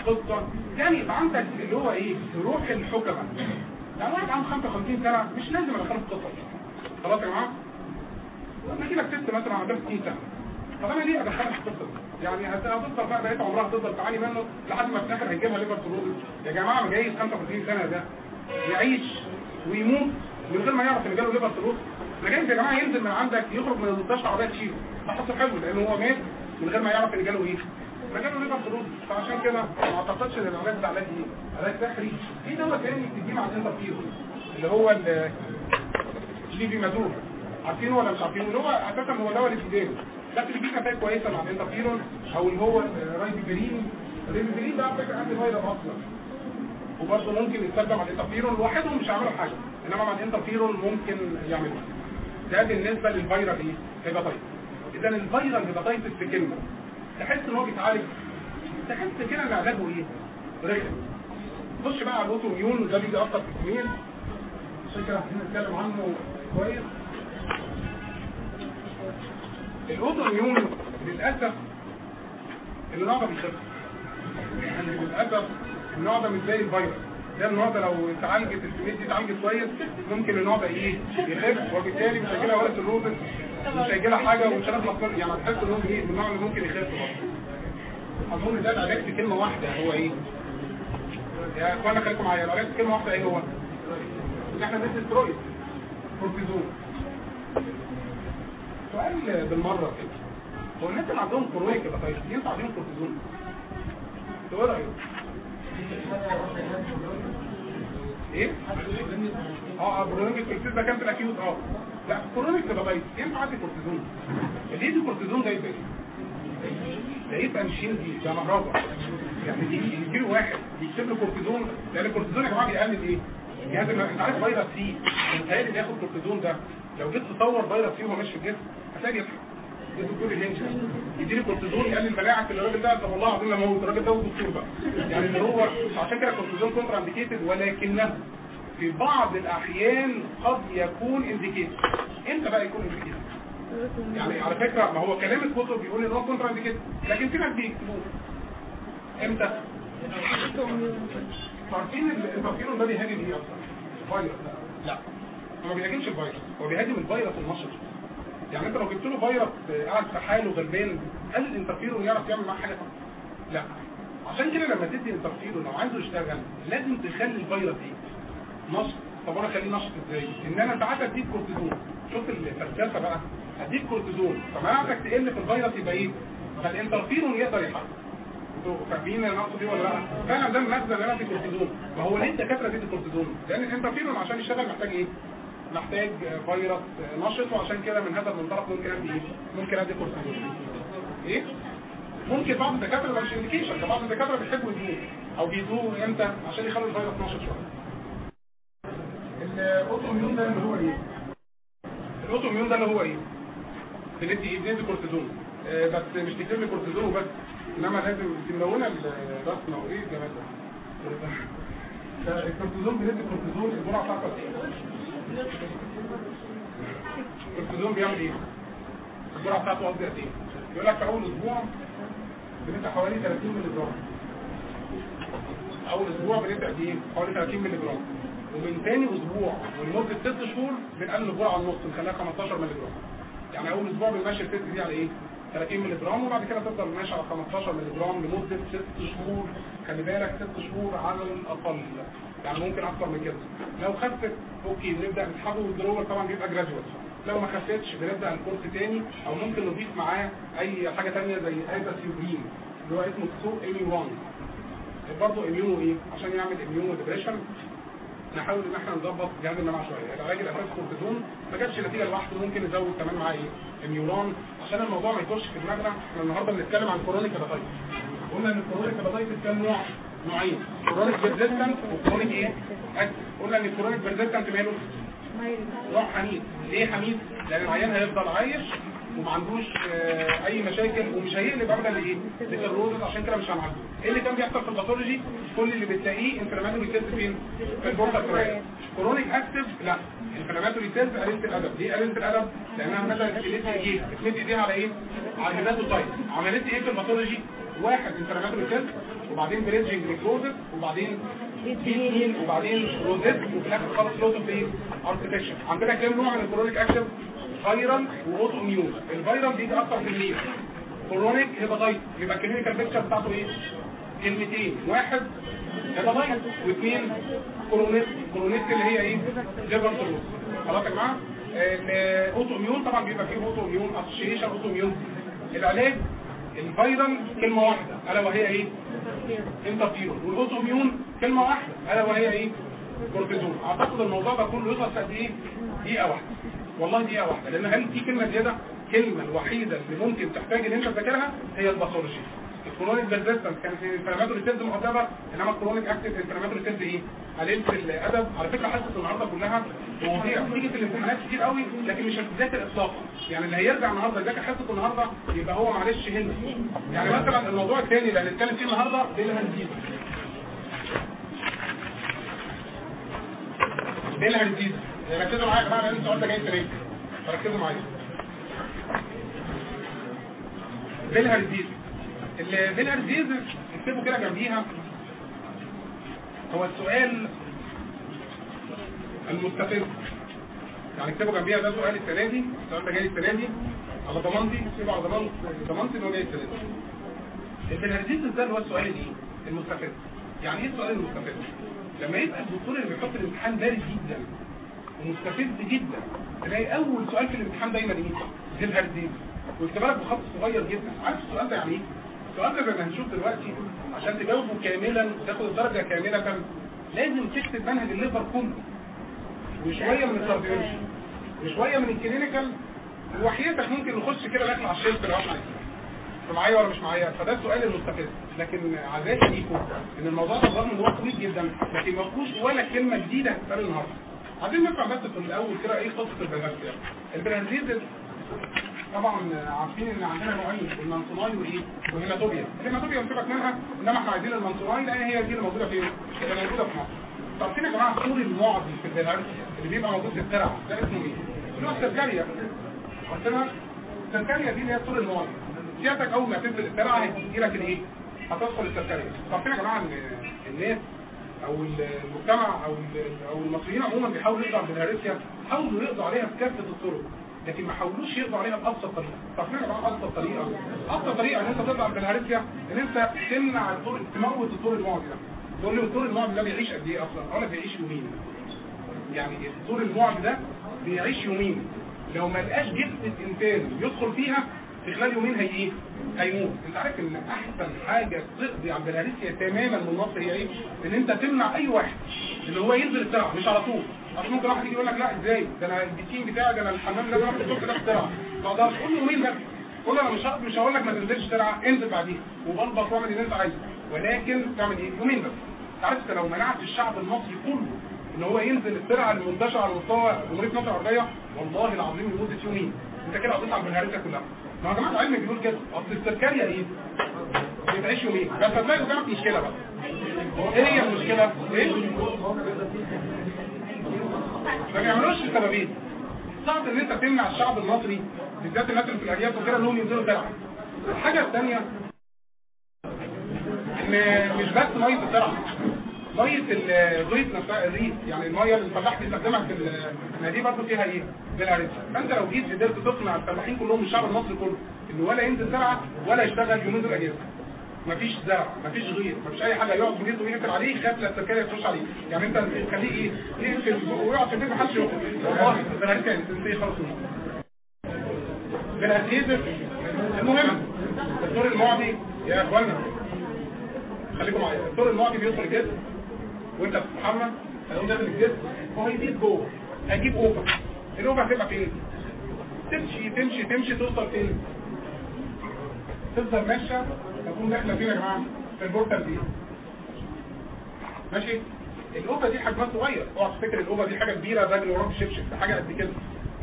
قصه يعني يبقى عندك اللي هو إيه؟ روح الحكمة. يعني واحد عنده 55 سنة مش لازم ادخله دي خلاص يا جماعة؟ لما أجي لك ست مثلا عندها 60 سنة طب أنا ليه ادخلها في دي؟ يعني هتفضل بقى بقيت عمرها تفضل تعاني منه لحد ما في الآخر هيجيبها ليفر يا جماعة ما جايز 55 سنة ده. يعيش ويموت من غير ما يعرف إن جاله liver cirrhosis جايز يا جماعة ينزل من عندك يخرج من المستشفى عربيه تشيله. ده حصل حلو لأن هو مات من غير ما يعرف إن جاله إيه. ده جاله liver cirrhosis فعشان كده ما أعتقدش إن العلاج ده علاج إيه؟ علاج سحري في دواء تاني بتديه مع الانترفيرون اللي هو ال- ليفي مادور عارفينه ولا مش عارفينه؟ اللي هو أساسا هو دواء الابتدائي لكن بيجيب نتائج كويسة مع الانترفيرون أو اللي هو ال ribavirin ال ribavirin ده على فكره antivirus أصلا؟ وبرضه ممكن يستخدم على الانترفيرون لوحدهم مش هيعملوا حاجة. إنما مع الانترفيرون ممكن يعملوا ده بالنسبة للفيروس إيه hepatitis اذا الفيروس hepatitis في كلمه تحس إن هو بيتعالج. تحس كده ان علاجه إيه؟ رخم خش بقى على ال autoimmune ده بيجي أكتر في الستات عشان كده عايزين نتكلم عنه كويس. ال autoimmune للأسف النوع ده بيخف. يعني للأسف النوع ده مش زي الفيروس ده النوع ده لو اتعالجت الكميه دي اتعالجت كويس ممكن النوع ده إيه يخف. وبالتالي مش هيجي لها cirrhosis مش هيجي لها حاجة ومش منه. يعني هتحس إن هو إيه من النوع اللي ممكن يخف أظن ده العلاج في كلمة واحدة هو إيه؟ يا أخوانا خليكم معايا. العلاج في كلمة واحدة إيه هو؟ إن إحنا ندي سترويد كورتيزون سؤال بالمرة كده. هو الناس اللي عندهم chronic hepatitis ينفع عليهم كورتيزون؟ إيه رايكم؟ إيه؟ آه chronic الكورتيزون ده كان في ال acute آه. لا chronic hepatitis ينفع ادي كورتيزون. ليه دي كورتيزون ده يبقى ده يبقى مشين دي ده مهرجة يعني دي يجيله واحد. يكتب له كورتيزون. لأن الكورتيزون يا جماعة بيقلل إيه؟ الم- أنت عارف فيروس C. متهيألي اللي ياخد كورتيزون ده. لو جيت تصور فيروس C وهو ماشي في الجسم هتلاقي يضحك كل الهنشة يديني كورتيزون يقلل مناعة الراجل ده طب والله العظيم لما موت الراجل ده هو دكتور بقى. يعني اللي هو عشان كده الكورتيزون contraindicated ولكنه في بعض الأحيان قد يكون indicated إمتى بقى يكون indicated؟ يعني على فكرة ما هو كلام الكتب بيقول إن هو contraindicated لكن في ناس بيكتبوه. إمتى؟ عارفين الانترفيرون ده بيهاجم إيه أصلا؟ فيروس لا. هو ما بيهاجمش الفيروس هو بيهاجم الفيروس النشط. يعني انت لو جبت له فيروس قاعد في حاله غلبان هل الانترفيرون يعرف يعمل معاه حاجة لا. عشان كده لما تدي انترفيرون لو عايزه يشتغل لازم تخلي الفيروس إيه نشط. طب أنا أخليه نشط إزاي؟ إن أنا ساعات أديك كورتيزون. شوف الفلسفة بقى؟ أديك كورتيزون. فمناعتك تقل فالفيروس يبقى إيه؟ فالانترفيرون يقدر يحرك فاهمين أنا اقصد إيه ولا لأ؟ فعلا ده المغزى ان أنا ادي كورتيزون. ما هو ليه الدكاترة بيدي كورتيزون؟ لأن الانترفيرون عشان يشتغل محتاج إيه؟ محتاج فيروس نشط وعشان كده من هذا المنطلق ممكن ادي إيه ممكن أدي كورتيزون إيه؟ ممكن بعض الدكاترة مش indication بعض الدكاترة بيحبوا يدوه أو بيدوه إمتى؟ عشان يخلوا الفيروس نشط شوية. ال autoimmune ده اللي هو إيه؟ ال autoimmune ده اللي هو إيه؟ بندي إيه بندي كورتيزون. آه، بس مش تكتب كورتيزون وبس إنما لازم تملونا الرسمه وايه الجمال ده. الكورتيزون بندي كورتيزون الجرعة بتاعته الكورتيزون بيعمل إيه؟ الجرعه بتاعته قد إيه؟ يقول لك أول أسبوع بندي حوالي 30 مللي جرام. أول أسبوع بنبدأ بإيه؟ حوالي 30 مللي جرام. ومن ثاني أسبوع ولمده ست شهور بنقلل الجرعة على النص نخليها 15 مللي جرام. يعني أول أسبوع بنمشي الست دي على إيه؟ 30 مللي جرام وبعد كده تفضل ماشي على 15 مللي جرام لمدة ست شهور. خلي بالك ست شهور على الأقل. يعني ممكن أكتر من كده. لو خفت okay بنبدأ نسحبه وال withdrawal طبعا بيبقى gradual لو ما خفتش بنبدأ ال course تاني أو ممكن نضيف معاه أي حاجة ثانية زي azathioprine اللي هو اسمه سو ايميون برضه immuno إيه عشان يعمل immunodepression نحاول إن إحنا نظبط جهاز المناعه شوية. العلاج الاساسي كورتيزون ما جاتش نتيجة لوحده ممكن نزود كمان معاه إيه؟ Imuran عشان الموضوع ما يخش في دماغنا إحنا النهارده بنتكلم عن chronic hepatitis قلنا إن ال chronic hepatitis كام نوع نوعين chronic persistent و chronic إيه. قلنا إن ال chronic persistent ماله؟ نوع حميد. ليه حميد؟ لأن العيان هيفضل عايش وما عندوش آه، أي مشاكل ومش هيقلب ابدا لايه ل cirrhosis عشان كده مش هنعالجه. إيه اللي كان بيحصل في ال pathology؟ كل اللي بتلاقيه inflammatory cells فين في ال portal triad chronic active؟ لا. inflammatory cells قليلة الأدب. ليه قليلة الأدب؟ لأنها مثلا قلت ايديها بتمد إيديها على إيه؟ على ال hepatocyte عملت إيه في ال pathology واحد inflammatory cells وبعدين bridging necrosis وبعدين بيتين وبعدين rosette وفي الآخر خالص loss of architecture عندنا كام نوع من ال chronic active viral و autoimmune ال viral بيجي أكتر في ال male chronic hepatitis يبقى ال clinical picture بتاعته إيه؟ كلمتين واحد واثنين كورونيت كورونيت اللي هي إيه؟ liver cirrhosis خلاص يا جماعة؟ ال autoimmune طبعا بيبقى فيه autoimmune association autoimmune العلاج ال viral كلمة واحدة ألا وهي إيه؟ interferon وال autoimmune كلمة واحدة ألا وهي إيه؟ كورتيزون أعتقد الموضوع ده كله يخلص قد إيه؟ دقيقة واحدة. والله دقيقة واحدة لأن هل في كلمة زيادة؟ الكلمة الوحيدة اللي ممكن تحتاج إن أنت تذاكرها هي ال pathology. ال chronic persistent كانت ال inflammatory cells مؤدبه إنما ال chronic active inflammatory cells إيه قليله الأدب على فكرة حصه النهارده كلها مواضيع بتيجي في الامتحانات كتير قوي لكن مش هتذاكر اطلاقا. يعني اللي هيرجع النهارده يذاكر حصه النهارده يبقى هو معلش هند يعني مثلا الموضوع الثاني اللي هنتكلم فيه النهارده bilharziasis bilharziasis ركزوا معايا يا جماعة لأن السؤال ده جاي تريد فركزوا معايا. bilharziasis ال bilharziasis اكتبوا كده جنبيها هو السؤال المستفز يعني اكتبوا جنبيها ده سؤال السنة دي السؤال ده جاي السنة دي على ضمانتي اكتبوا على ضمانتي ضمانتي إن هو جاي السنة دي. ال bilharziasis ده اللي هو السؤال إيه؟ المستفز يعني إيه السؤال المستفز لما يبقى الدكتور اللي بيحط الامتحان بارد جدا ومستفز جدا تلاقي أول سؤال في الامتحان دايما إيه؟ bilharziasis واكتبها لك بخط صغير جدا. عارف السؤال ده يعني إيه؟ السؤال ده هنشوف دلوقتي عشان تجاوبه كاملا وتاخد الدرجة كاملة لازم تكتب منهج ال liver كله وشويه من ال cardiology وشويه من ال clinical. وحياتك ممكن نخش كده داخل على الشيلف لو إحنا معايا ولا مش معايا؟ فده السؤال المستفز. لكن عزائي ليكم إن الموضوع ده رغم ان هو طويل جدا لكن ما فيهوش ولا كلمة جديدة هتتقال النهارده. عايزين نفهم بس في الأول كده إيه قصه البرازيل البرازيل طبعا عارفين إن عندنا نوعين المنصوناي وايه وهيماتوبيا الهيماتوبيا بتبقى منها إنما إحنا عايزين المنصوناي لأن هي دي اللي موجوده فين اللي موجودة في مصر. طب فين يا جماعة الطول المعدي في البيلارسيا اللي بيبقى موجود في الترعة ده اسمه إيه؟ اللي هو السركاريا قلتنا السركاريا دي اللي هي الطول المعدي سيادتك أول ما تنزل الترعة هيجي لك الايه هتدخل السركاريا طب فين يا جماعة الناس أو المجتمع أو أو المصريين عموما بيحاولوا يقضوا على البيلارسيا حاولوا يقضوا عليها بكافه الطرق. لكن ما حاولوش يقضوا عليها بأبسط طريقة. طب بقى أبسط طريقة. أبسط طريقة إن أنت تطلع بالهارسيا إن أنت تمنع الطور تموت الطور المعدي ده. تقول لي الطور المعدي ده بيعيش قد أصلا؟ أقول لك بيعيش يومين. يعني الطور المعدي ده بيعيش يومين. لو ما لقاش جسم انسان يدخل فيها في خلال يومين هي إيه هيموت. انت عارف ان احسن حاجة تقضي على البلاريسيا تماما من مصر هي إيه؟ ان انت تمنع اي واحد اللي هو ينزل السرعة مش على طول. اصل ممكن واحد يجي يقول لك لا إزاي؟ ده أنا البسين بتاعي ده أنا الحمام ده أنا الصبح ده السرعة ما أقدرش. قول له يومين بس. قول أنا مش مش هقول لك ما تنزلش سرعة انزل بعديها. وبلبط واعمل اللي انت عايزه. ولكن تعمل إيه؟ يومين بس؟ عارف لو منعت الشعب المصري كله ان هو ينزل السرعه المنتشره على مستوى جمهورية مصر العربية والله العظيم لمدة يومين. انت كده قضيت على البنهاريه كلها. ما يا جماعة العلم بيقول كده أصل السكريه إيه؟ بتعيش يومين بس هتلاقي قدامك مشكله بقى إيه هي المشكلة؟ إيه؟ ما بيعملوش السببين صعب ان أنت تمنع الشعب المصري بالذات الناس اللي في الأرياف وكده إنهم ينزلوا زرع الحاجة الثانية إن مش بس مية الزرع ميه الغيط نفسها الريف يعني المية اللي الفلاح بيستخدمها في ال- ما دي برضه فيها إيه؟ بالهرس فأنت لو جيت قدرت تقنع الفلاحين كلهم الشعب المصري كله انه ولا ينزل زرعة ولا يشتغل يومين دول اجازه مفيش زرع مفيش غير مفيش أي حاجة. يقعد في بيته ويقفل عليه يخاف لا السكريه تخش عليه. يعني أنت تخليه إيه؟ يقفل ويقعد في البيت محدش يخرج والله خالص. بالهرس المهم الدكتور المعدي يا إخوانا خليكم معايا. الدكتور المعدي بيدخل الجسم. وانت بتتحمل هيقوم داخل الجسم وهيزيد جوه هيجيب اوفر الاوفر هتبقى فين؟ تمشي تمشي تمشي توصل فين؟ تفضل ماشية تكون داخلة فين يا جماعة؟ في البورتال دي ماشي؟ الاوفر دي حجمها صغير اوعى تفتكر الاوفر دي حاجة كبيرة الراجل وراه بشبشب ده حاجة قد كده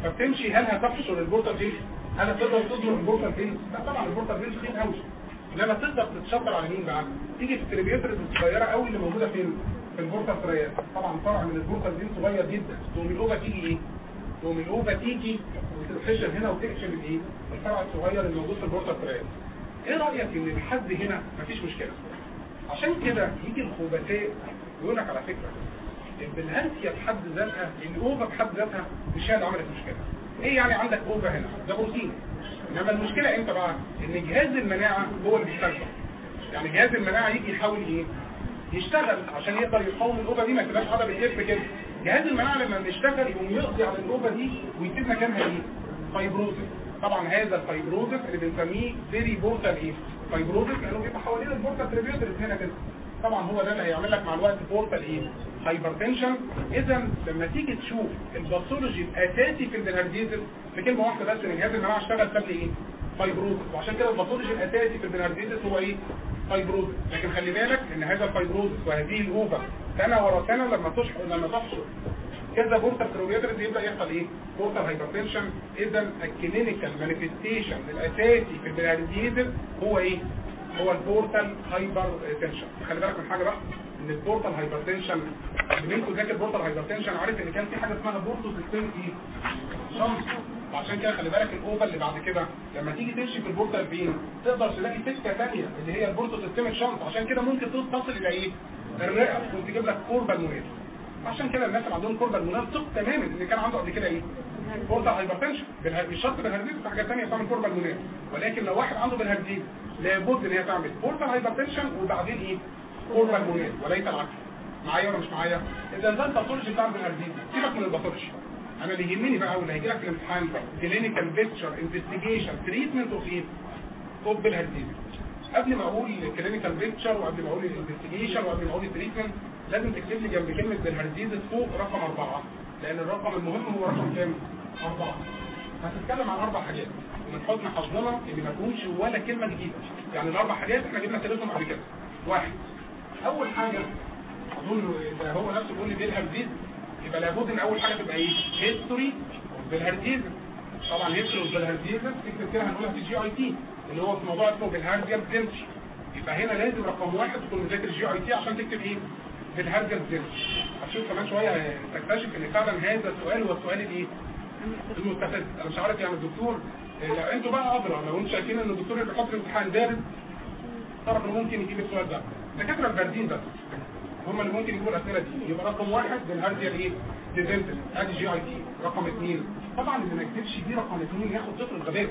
فبتمشي هل هتحشر ال portal V؟ هل هتقدر تضرب ال portal V؟ لا طبعا ال portal V تخين قوي إنما تقدر تتشطر على مين بقى تيجي في ال tributaries الصغيرة قوي اللي موجودة فين في ال portal triad طبعا فرع من ال portal V صغير جدا. تقوم ال ova تيجي إيه؟ تقوم ال ova تيجي وتتحشر هنا وتقفل الايه الفرع الصغير الموجود في ال portal triad إيه رأيك إن الحد هنا مفيش مشكلة؟ عشان كده يجي الخبثاء ويقول لك على فكرة البلهارسيا بحد ذاتها ال ova بحد ذاتها مش هي عملت مشكلة. إيه يعني عندك ova هنا؟ ده بروتين. إنما المشكلة إمتى بقى؟ إن جهاز المناعة هو اللي بيستنفع يعني جهاز المناعة يجي يحاول إيه؟ يشتغل عشان يقدر يقاوم ال ova دي ما تبقاش حاجة بتلف كده. جهاز المناعة لما بيشتغل يقوم يقضي على ال ova دي ويسيب مكانها إيه fibrosis. طبعا هذا ال fibrosis اللي بنسميه periportal إيه fibrosis لأنه بيبقى حوالين ال portal tributaries هنا كده. طبعا هو ده اللي هيعمل لك مع الوقت portal إيه hypertension اذا لما تيجي تشوف ال pathology الأساسي في ال bilharziasis بكلمه واحدة بس إن جهاز المناعة اشتغل لي إيه؟ fibrosis وعشان كده ال pathology الأساسي في ال bilharziasis هو إيه؟ fibrosis لكن خلي بالك إن هذا ال fibrosis وهذه ال ova سنة ورا سنة لما تشحن لما تحصل كذا portal tributaries يبدأ يحصل إيه؟ portal hypertension. إذا ال clinical manifestation الأساسي في ال bilharziasis هو إيه؟ هو ال portal hypertension خلي بالك من حاجة بقى إن ال portal hypertension اللي منكم ذاكر portal hypertension عارف إن كان في حاجة اسمها porto systemic إيه shunts وعشان كده خلي بالك ال ova اللي بعد كده لما تيجي تمشي في ال portal vein تقدر تلاقي سكه ثانية اللي هي ال porto systemic shunts عشان كده ممكن تصل إلى إيه؟ الرئة وتجيب لك cor pulmonale عشان كده الناس اللي عندهم cor pulmonale ثق تماما إن كان عنده قبل كده إيه؟ portal hypertension. مش شرط bilharziasis في حاجة ثانية تعمل cor pulmonale ولكن لو واحد عنده bilharziasis لابد إن هي تعمل portal hypertension وبعدين إيه؟ cor pulmonale وليس العكس. معايا ولا مش معايا؟ إذا ده ال pathology بتاع ال bilharziasis سيبك من ال pathology. أنا اللي يهمني بقى واللي هيجي لك في الامتحان clinical picture investigation treatment of إيه of bilharziasis قبل ما أقول clinical picture وقبل ما أقول ال investigation وقبل ما أقول ال treatment لازم تكتب لي جنب كلمة bilharziasis فوق رقم أربعة. لأن الرقم المهم هو رقم كام؟ أربعة. هتتكلم عن أربع حاجات. ومن حسن حظنا ان ما تكونش ولا كلمة جديدة. يعني الأربع حاجات إحنا جبنا ثلاثهم قبل كده. واحد. أول حاجة أظن هو نفسه بيقول لي bilharziasis يبقى لابد ان أول حاجة تبقى إيه؟ history bilharziasis طبعا history bilharziasis تكتب كده هنقولها في ال GIT اللي هو في موضوع اسمه bilharzial dysentery يبقى هنا لازم رقم واحد تكون مذاكر ال GIT عشان تكتب إيه؟ بالهارديز ديمشي هتشوف كمان شوية تكتشف إن فعلا هذا السؤال هو السؤال الإيه؟ المستفز. أنا مش عارف يعني الدكتور لو أنتوا بقى أدرى لو أنتوا شايفين إن الدكتور اللي بيحط الامتحان تعرف إنه ممكن يجيب السؤال ده. دكاترة الباردين بس. هم اللي ممكن يجيبوا الأسئلة دي. يبقى رقم واحد بالهارديا إيه ديزنتس ادي جي آي تي رقم اثنين طبعا اللي ما يكتبش دي رقم اثنين ياخد صفر الغباء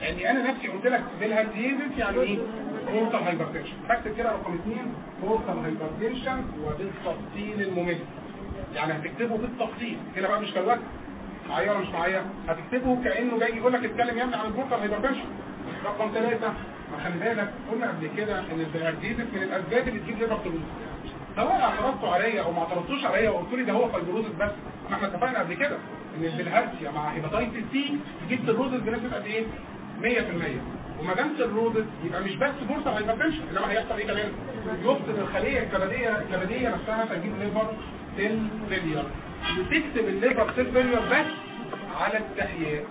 يعني أنا نفسي قلت لك بالهارديزنس يعني إيه؟ portal hypertension هكتب كده رقم اثنين portal hypertension وبالتفصيل الممل. يعني هتكتبه بالتفصيل. هنا بقى مش كالوقت معايا ولا مش معايا؟ هتكتبه كأنه جاي يقول لك اتكلم يا ابني عن ال portal hypertension رقم ثلاثة ما خلي بالك قلنا قبل كده إن ال bilharziasis من الأسباب اللي تجيب liver سواء اعترضتوا عليا أو ما اعترضتوش عليا وقلتوا لي ده هو fibrosis بس ما إحنا اتفقنا قبل كده إن البلهارسيا مع hepatitis C تجيب cirrhosis بنسبه قد إيه؟ 100% وما دام cirrhosis يبقى مش بس portal hypertension إنما هيحصل إيه كمان؟ يفقد الخلية الكبديه الكبدية نفسها فتجيب liver cell failure وتكتب ال liver cell failure بس على التحيات.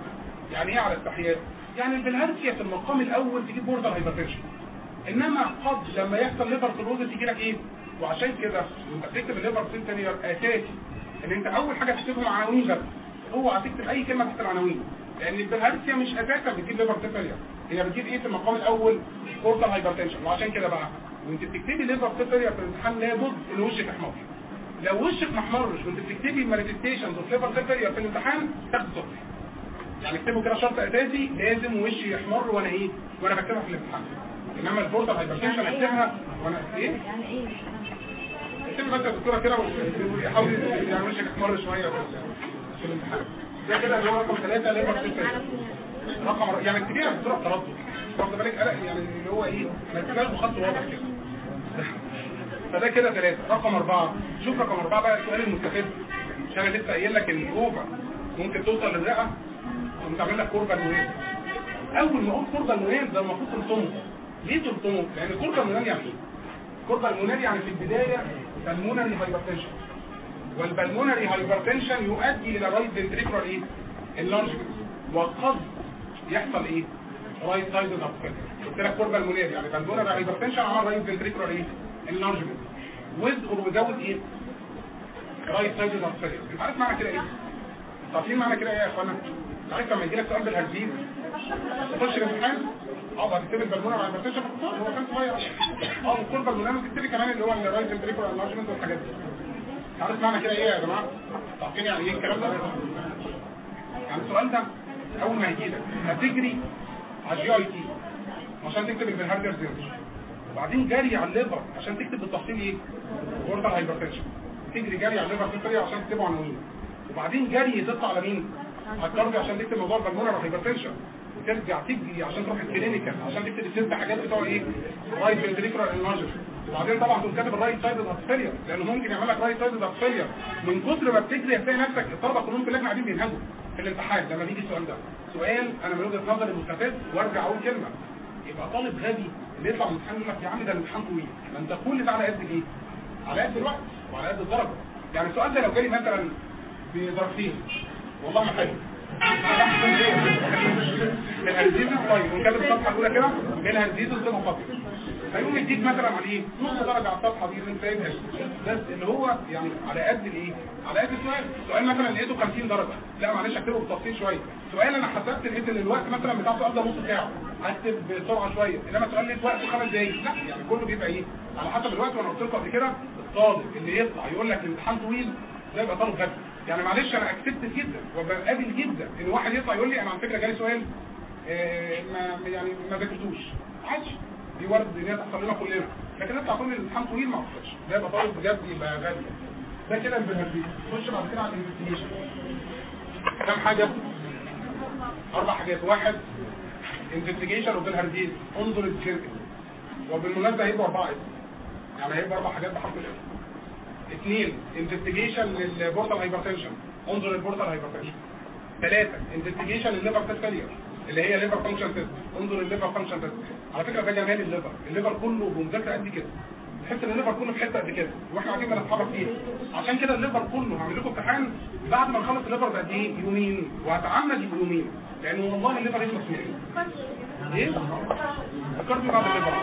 يعني إيه على التحيات؟ يعني البلهارسيا في المقام الأول تجيب portal hypertension إنما قد لما يحصل liver cirrhosis تيجي لك إيه؟ وعشان كده ال liver cell failure أساسي إن أنت أول حاجة تكتبهم عناوين بس. اوعى تكتب أي كلمة تحت العناوين لأن البلهارسيا مش أساسا بتجيب cell failure هي بتجيب إيه في المقام الأول؟ portal hypertension وعشان كده بقى وأنت بتكتبي cell failure في الامتحان لابد إن وشك أحمر. لو وشك ما أحمرش وأنت بتكتبي manifestations of cell failure في الامتحان تاخد صفر يعني اكتبوا كده شرط أساسي لازم وشي يحمر وأنا إيه؟ وأنا بكتبها في الامتحان. إنما ال portal hypertension اكتبها وأنا إيه؟ يعني إيه؟ اكتبي بس يا دكتورة كده وحاولي يعني وشك يحمر شوية بس. في الامتحان. ده كده اللي هو رقم ثلاثة liver cell failure رقم يعني اكتبيها بصوره تردد واخد بالك؟ قلق يعني اللي هو إيه؟ ما تبقاش بخط واضح كده. فده كده ثلاثة. رقم أربعة. شوف رقم أربعة بقى السؤال المستفز. مش أنا لسه قايل لك إن ال ova ممكن توصل للرئة وتعمل لك cor pulmonale أول ما أقول cor pulmonale ده المفروض تلطمه ليه تلطمه؟ لأن cor pulmonale يعني إيه؟ cor pulmonale يعني في البداية pulmonary hypertension وال pulmonary hypertension يؤدي إلى right ventricular إيه؟ enlargement وقد يحصل إيه؟ right side of قلت لك cor pulmonale يعني pulmonary hypertension عمل right ventricular إيه؟ enlargement with or without إيه right side of انت عارف معنى كده إيه عارفين معنى كده إيه يا إخوانا عارف لما يجي لك سؤال بالهرزيز تخش الامتحان آه هتكتب البلمونه مع البرتيشن هو كان صغير. آه وكل بالمونه تكتبي كمان اللي هو الرايت انلارجمنت والحاجات دي. عارف معنى كده إيه يا جماعة؟ عارفين يعني إيه الكلام ده؟ يعني السؤال ده أول ما يجي لك هتجري على الجي اي تي عشان تكتب البنهاردر زيرو. وبعدين جري على الليفر عشان تكتب بالتفصيل إيه؟ portal hypertension تجري جري على ال liver تكتب عشان تكتبه عناوين وبعدين جري تطلع على مين؟ على ال cardio عشان تكتب موضوع ال pulmonary hypertension وترجع تجري عشان تروح ال clinical عشان تكتب الست حاجات بتوع إيه؟ right ventricular enlargement وبعدين طبعا تقوم كاتب ال right side failure لأنه ممكن يعمل لك right side failure من كتر ما بتجري هتلاقي نفسك الطلبة كلهم اللجنه قاعدين بينهجوا في الامتحان لما بيجي السؤال ده. سؤال أنا من وجهة نظري مستفز وأرجع أقول كلمة. يبقى طالب غبي اللي يطلع من الامتحان يقول لك يا عم ده الامتحان طويل. ما أنت كل ده على قد إيه؟ على قد الوقت وعلى قد الدرجة. يعني السؤال ده لو جالي مثلا بدرجتين والله ما حلو. الهنديز طيب ونكتب الصفحه الاولى كده الهنديز قدامه خطي هيقوم يديك مثلا على إيه نص درجة على الصفحة دي اللي انت فاهمها بس اللي هو يعني على قد الإيه؟ على قد السؤال. سؤال مثلا لقيته 50 درجة. لا معلش أكتبه بتفصيل شوية. سؤال أنا حسبت لقيت إن الوقت مثلا بتاع السؤال نص ساعة. هكتب بسرعة شوية. إنما سؤال لقيت وقته خمس دقايق. لا يعني كله بيبقى إيه؟ على حسب الوقت وأنا قلت لكم قبل كده الطالب اللي يطلع يقول لك الامتحان طويل ده يبقى طالب غبي. يعني معلش أنا اكسبت جدا وبقابل جدا إن واحد يطلع يقول لي أنا على فكرة جالي سؤال آه ما يعني ما ذاكرتوش. عادي. دي ورد هي تحصل لنا كلنا. لكن تقول لي الامتحان طويل ما أعرفش. ده يبقى طالب بجد يبقى غبي. ده كده البنالتي خش بعد كده على الانفستيجيشن كام حاجة؟ أربع حاجات. واحد انفستيجيشن وبالهرديز انظر الشركة وبالمناسبة هيبقوا أربعة. يعني هيبقوا أربع حاجات بحرف الاسم اثنين انفستيجيشن للبورتال هايبرتنشن انظر البورتال هايبرتنشن ثلاثة انفستيجيشن للليفر تيست فيلير اللي هي ليفر فانكشن تيست انظر الليفر فانكشن تيست على فكرة ده جمال الليفر. الليفر كله بمذاكرة قد كده. تحس إن ال liver كله في حتة قد كده. وإحنا قاعدين بنتحرك فيه عشان كده ال liver كله هعمل لكم امتحان بعد ما نخلص ال liver بقد إيه يومين. وهتعمد يومين. لأن والله ال liver يخلص يومين. إيه فكرت بعد ال liver.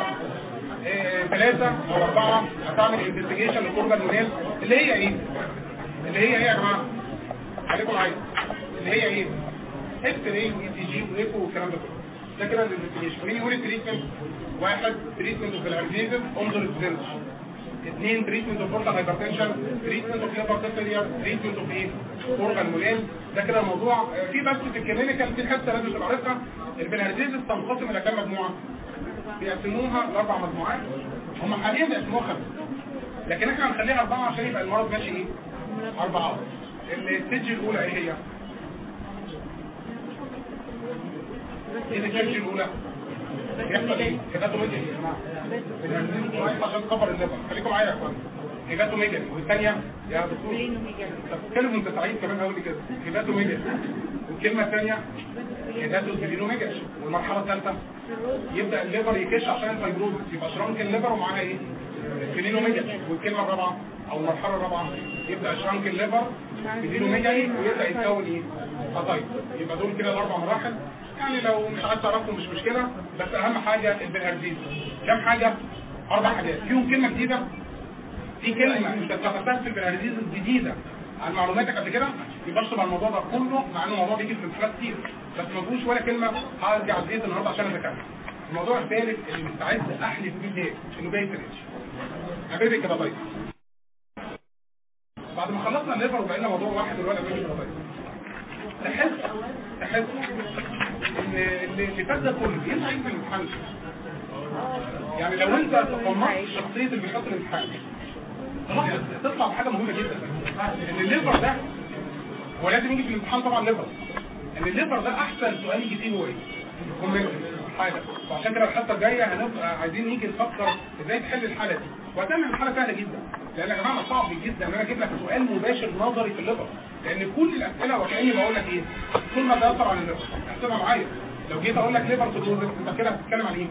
ثلاثة أو أربعة هتعمل investigation لل cor pulmonale اللي هي إيه؟ اللي هي إيه يا جماعة؟ عليكم عايز اللي هي إيه؟ X-ray و ECG و echo والكلام ده كله. ده كده ال investigation مين يقول ال treatment واحد treatment of bilharziasis انظر الزنش اثنين treatment of portal hypertension treatment of liver cell failure treatment of إيه؟ cor pulmonale ده كده الموضوع. في بس في ال clinical في حتة لازم تبقى عارفها. ال bilharziasis تنقسم إلى كام مجموعة. بيقسموها لأربع مجموعات. هم حاليا بيقسموها خمسة. لكن إحنا هنخليها أربعة عشان يبقى المرض ماشي إيه؟ أربعة. ال stage الأولى إيه هي؟ إيه ال stage الأولى؟ يحصل إيه؟ hepatomegaly يا جماعة عشان كفر ال liver خليكم معايا يا إخوان. hepatomegaly والثانية يا دكتور. طب اتكلم أنت سعيد كمان قوي كده hepatomegaly والكلمة الثانية؟ hepatosplenomegaly والمرحلة الثالثة. يبدأ ال liver يكش عشان ال fibrosis يبقى shrunken liver ومعاها إيه؟ splenomegaly والكلمة الرابعة أو المرحلة الرابعة. يبدأ shrunken liver splenomegaly ويبدأ يتكون إيه؟ قطايف يبقى دول كده الأربع مراحل. يعني لو مش عايز تعرفهم مش مشكلة بس أهم حاجة البنهرديز كام حاجة؟ أربع حاجات. فيهم كلمة جديدة. في كلمة انت اتفقتها في البنهرديز الجديده عن معلوماتك قبل كده؟ اشرب على الموضوع ده كله مع انه الموضوع بيجي في الامتحانات كتير. بس ما فيهوش ولا كلمة هرجع زيت النهارده عشان أذاكرها. الموضوع الثالث اللي مستعد أحلف بيه إيه؟ إنه جاي فريش حبيبي طيب بعد ما خلصنا ال liver وبقينا موضوع واحد الولد كده طيب تحس تحس إن اللي فات ده كله ينفع في الامتحان؟ يعني لو أنت تقمصت شخصية اللي بيحط الامتحان تطلع بحاجه مهمة جدا. إن ال liver ده هو لازم يجي في الامتحان طبعا liver إن ال liver ده أحسن سؤال يجي فيه هو إيه؟ comment حاجة. وعشان كده الحصه الجاية هنبقى عايزين نيجي نفكر إزاي تحل الحالة دي. وهتعمل الحالة سهلة جدا. لأن يا جماعة صعب جدا إن أنا أجيب لك سؤال مباشر نظري في ال liver لأن كل الأسئلة وكأني بقول لك إيه؟ كل ما تاثر عن ال liver احسبها معايا لو جيت أقول لك liver cirrhosis أنت كده هتتكلم عن إيه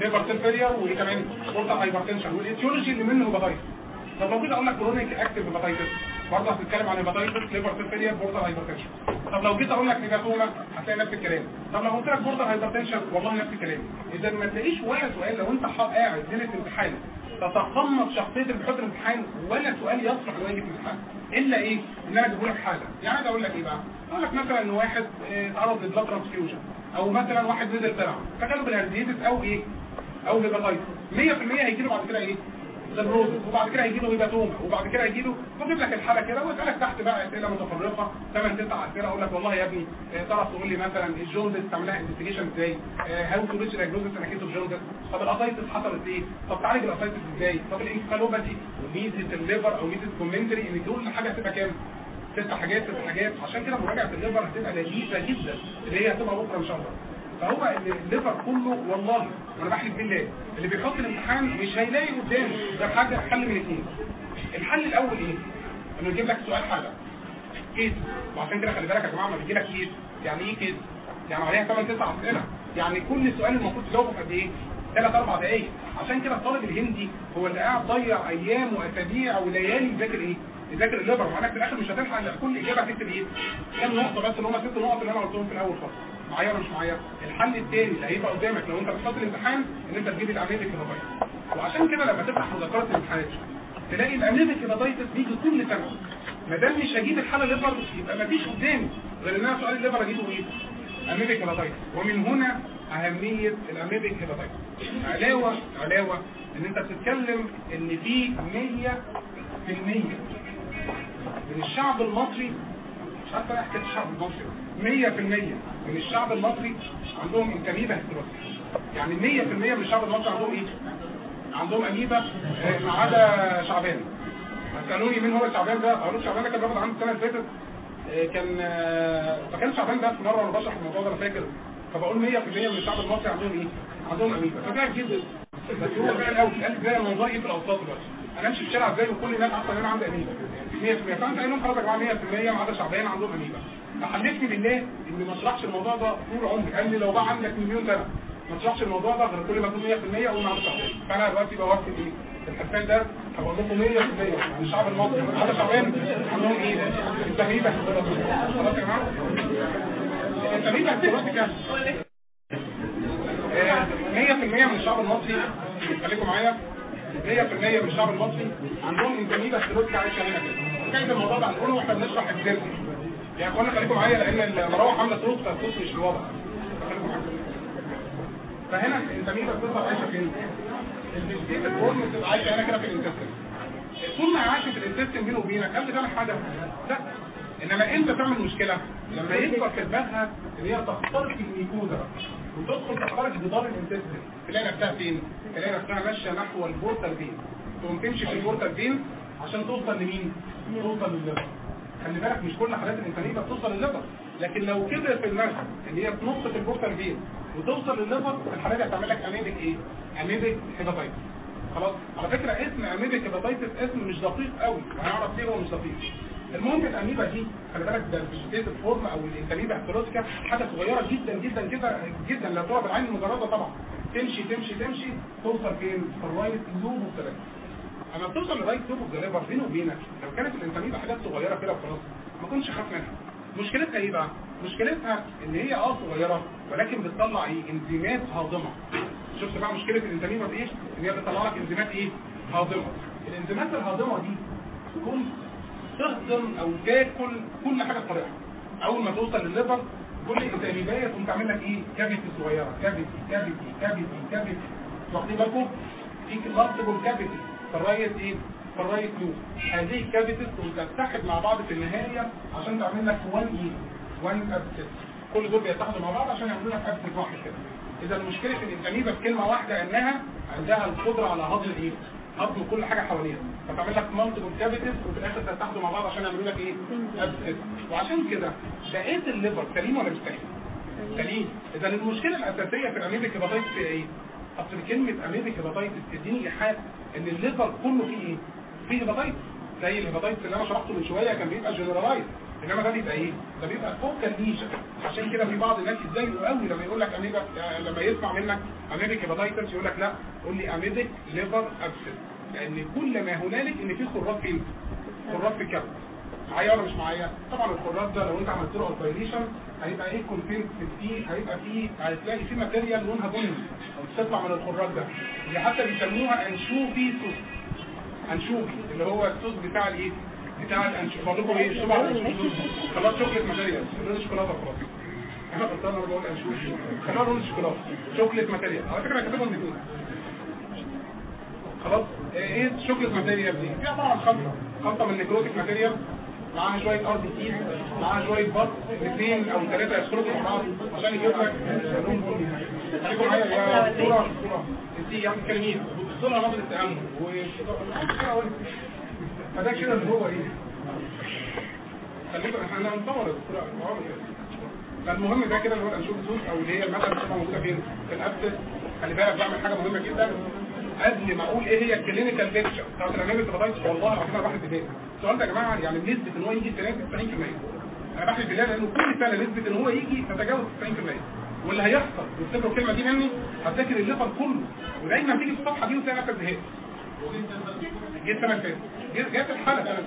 liver cell failure وإيه كمان؟ portal hypertension. وال etiology اللي منه hepatitis طب لو جيت أقول لك chronic active hepatitis برضه هتتكلم عن hepatitis liver failure portal hypertension طب لو جيت أقول لك هتلاقي نفس الكلام. طب لو قلت لك portal hypertension والله نفس الكلام. إذا ما تلاقيش ولا سؤال لو أنت قاعد ليله امتحان تتقمص شخصية اللي بيحط الامتحان ولا سؤال يصلح في الامتحان. إلا إيه؟ إن أنا أجيب لك حاله يعني أقول لك إيه بقى؟ أقول لك مثلا إن واحد اتعرض ل blood transfusion أو مثلا واحد نزل طلع فجاله بالهرديتس أو إيه؟ أو hepatitis 100% هيجي له بعد كده إيه؟ cirrhosis وبعد كده هيجي له hepatoma وبعد كده هيجي له بجيب لك الحاله كده واسالك تحت بقى أسئلة متفرقة ثمان تسع أسئلة أقول لك والله يا ابني تعرف تقول لي مثلا ال jaundice تعملها investigation إزاي؟ how to reach diagnosis أنا كيتو jaundice طب ال ascites حصلت إيه؟ طب تعالج ال ascites إزاي؟ طب ال encephalopathy وميزة ال liver أو ميزة commentary إن دول حاجة هتبقى كام؟ ست حاجات ست حاجات. عشان كده مراجعة ال liver هتبقى لذيذة جدا اللي هي هتبقى بكرة إن شاء الله. فهو ال liver كله والله وأنا بحلف بالله اللي بيحط الامتحان مش هيلاقي قدامه غير حاجة حل من اثنين الحل الأول إيه؟ إنه يجيب لك سؤال حاجة. case. وعشان كده خلي بالك يا جماعة لما بيجي لك case. يعني إيه case؟ يعني عليها 8 9 أسئلة. يعني كل سؤال المفروض تجاوبه في قد إيه؟ ثلاث أربع دقايق. عشان كده الطالب الهندي هو اللي قاعد ضيع أيام وأسابيع وليالي يذاكر إيه؟ يذاكر ال liver. معناها في الآخر مش هتلحق كل إجابة تكتب إيه؟ كام نقطة بس اللي هم ست نقط اللي أنا قلتهم في الأول خالص. معايا ولا مش معايا؟ الحل الثاني اللي هيبقى قدامك لو انت بتحط الامتحان ان انت تجيب ال amoebic hepatitis وعشان كده لما تفتح مذكرات الامتحانات تلاقي ال amoebic hepatitis بيجي كل سنة. ما دام مش هجيب الحالة liver يبقى ما فيش قدامي غير إن أنا سؤال ال liver اجيبه إيه amoebic hepatitis ومن هنا أهمية ال amoebic hepatitis علاوة علاوة إن أنت بتتكلم إن في 100% من الشعب المصري مش عارف أنا حكايه الشعب المصري 100% من الشعب المصري عندهم إمكانية هستروسي يعني 100% من الشعب المصري عندهم إيه؟ عندهم أميبا آه، ما عدا شعبان. سالوني مين هو شعبان ده؟ أقول شعبان ده كان بياخد عنده السنة اللي فاتت آه، كان آه، فكان شعبان ده في مرة وأنا بشرح الموضوع ده أنا فاكر. فبقول 100% من الشعب المصري عندهم إيه؟ عندهم أميبا. فبعد جدا. بس هو فعلا قوي قال إزاي الموضوع إيه في الاوساط دلوقتي. أنا امشي في الشارع إزاي وكل الناس عارفه ان أنا عندي اميبا 100% فأنت قايل لهم خلاص يا جماعة 100% ما عدا شعبان عندهم اميبا فحلفني بالله اني ما اشرحش الموضوع ده طول عمري. قال لي لو بقى عندك مليون سنة ما تشرحش الموضوع ده غير كل ما اكون 100% أقول معاك شعبان فأنا دلوقتي بوقت إيه؟ الحساب ده هقول لكم 100% عن الشعب المصري هذا شعبان عندهم إيه؟ التمييز خلاص يا جماعة؟ التمييز هتبقى كام 100% من الشعب المصري. خليكم معايا. 100% من الشعب المصري عندهم انتميه بكتيريا عايشه هنا كده كان الموضوع ده؟ هنقوله وإحنا بنشرح الدرس يا إخوانا خليكم معايا لأن المروحه عامله صوت فالصوت مش معايا. فهنا ال entamoeba بتظهر عايشة فين؟ البيستيت بتبقى عايشة هنا كده في ال intestine. طول ما عايشة في ال intestine بينه وبينك هل بتعمل حاجة؟ لا. إنما انت تعمل مشكلة؟ لما يكبر في دماغها إن هي تخترق ال mucosa وتدخل تخترق جدار ال intestine تلاقي نفسها فين؟ تلاقي نفسها ماشية نحو ال portal vein. تقوم تمشي في ال portal vein؟ عشان توصل لمين؟ توصل للل liver. خلي بالك مش كل حالات الإنسانية بتوصل للل liver. لكن لو كده في المركز ان هي تنط في ال portal vein وتوصل للل liver الحالات دي هتعمل لك amoebic إيه؟ amoebic hepatitis خلاص؟ على فكرة اسم amoebic hepatitis اسم مش دقيق قوي. وهنعرف ليه هو مش دقيق. المهم الاميبا دي خلي بالك ده ال vegetative form أو ال Entamoeba histolytica حاجة صغيرة جدا جدا كده جدا لا ترى بالعين المجردة طبعا. تمشي تمشي تمشي توصل فين؟ في ال right lobe of أما بتوصل لغايه top of بينه وبينك؟ لو كانت الانسولين حاجات صغيرة كده وخلاص ما كنتش خاف منها. مشكلتها إيه بقى؟ مشكلتها إن هي آه صغيرة ولكن بتطلع إيه؟ إنزيمات هاضمة. شفت بقى مشكلة الانسولين في إيه؟ إن هي بتطلع لك إنزيمات إيه؟ هاضمة. الإنزيمات الهاضمة دي تكون تهضم أو تاكل كل حاجة في طريقها أول ما توصل للل liver كل entamoeba تقوم تعمل لك إيه؟ cavity صغيرة. cavity cavity cavity cavity واخدين بالكم؟ في multiple cavity في ال right إيه؟ في ال right lobe هذه ال cavities تتحد مع بعض في النهاية عشان تعمل لك 1 إيه 1 abscess كل دول بيتحدوا مع بعض عشان يعملوا لك abscess واحد كده. إذا مشكله ال entamoeba بكلمه واحدة إنها عندها القدرة على هضم إيه هضم كل حاجة حواليها. فتعمل لك multiple cavities وفي الآخر تتحدوا مع بعض عشان يعملوا لك إيه؟ abscess وعشان كده بقيت ال liver سليم ولا مش سليم؟ سليم. إذا المشكلة الأساسية في ال amoebic hepatitis هي إيه؟ أصل كلمة amoebic hepatitis تديني إيحاء إن ال liver كله فيه إيه؟ فيه hepatitis زي ال hepatitis اللي أنا شرحته من شوية كان بيبقى generalized انما ده بيبقى إيه؟ ده بيبقى focal lesion عشان كده في بعض الناس يتضايقوا قوي لما يقول لك اميبا لما يسمع منك amoebic hepatitis يقول لك لا قول لي amoebic liver abscess لأن كل ما هنالك إن في خراج فين؟ خراج في الكبد معايا ولا مش معايا؟ طبعا الخراج ده لو أنت عملت له operation هيبقى إيه content فيه هيبقى فيه هتلاقي فيه material لونها بني. بتطلع من الخراج ده. اللي حتى بيسموها anchovy sauce. anchovy اللي هو الصوص بتاع الإيه؟ بتاع لكم إيه ال anchovy خلاص chocolate material لون شوكولاته خلاص أنا غلطان أنا بقول anchovy خلاص لون شوكولاته chocolate material على فكره كاتبهم الاثنين خلاص إيه شوكليت ماتيريال دي فيها طبعا خلطه خلطه من نيكروتيك ماتيريال معاها شوية ار بي سي معاها شوية بط اثنين أو ثلاثة يخلطوا مع بعض عشان يجيب لك لون بني خليكم معايا يا دكتوره انت يعني تكلمين بتبصوا لها نظره التامل و فده كده اللي هو. إيه خليكم إحنا هنصور يا دكتوره فالمهم ده كده اللي هو الانشوف سوس أو اللي هي اللي بتبقى موجوده فين في ال abscess خلي بالك بعمل حاجة مهمة جدا. قبل ما أقول إيه هي ال clinical picture بتاعت ال amoebic hepatitis والله العظيم أنا بحلف بالله السؤال ده يا جماعة يعني بنسبة إن هو يجي 90% أنا بحلف بالله لأنه كل سنة نسبة إن هو يجي تتجاوز 90% واللي هيحصل وافتكروا الكلمة دي مني هتذاكر ال liver كله ودايما تيجي في الصفحه دي وتلاقي نفسك زهقت. جيت السنة اللي فاتت جت الحالة كانت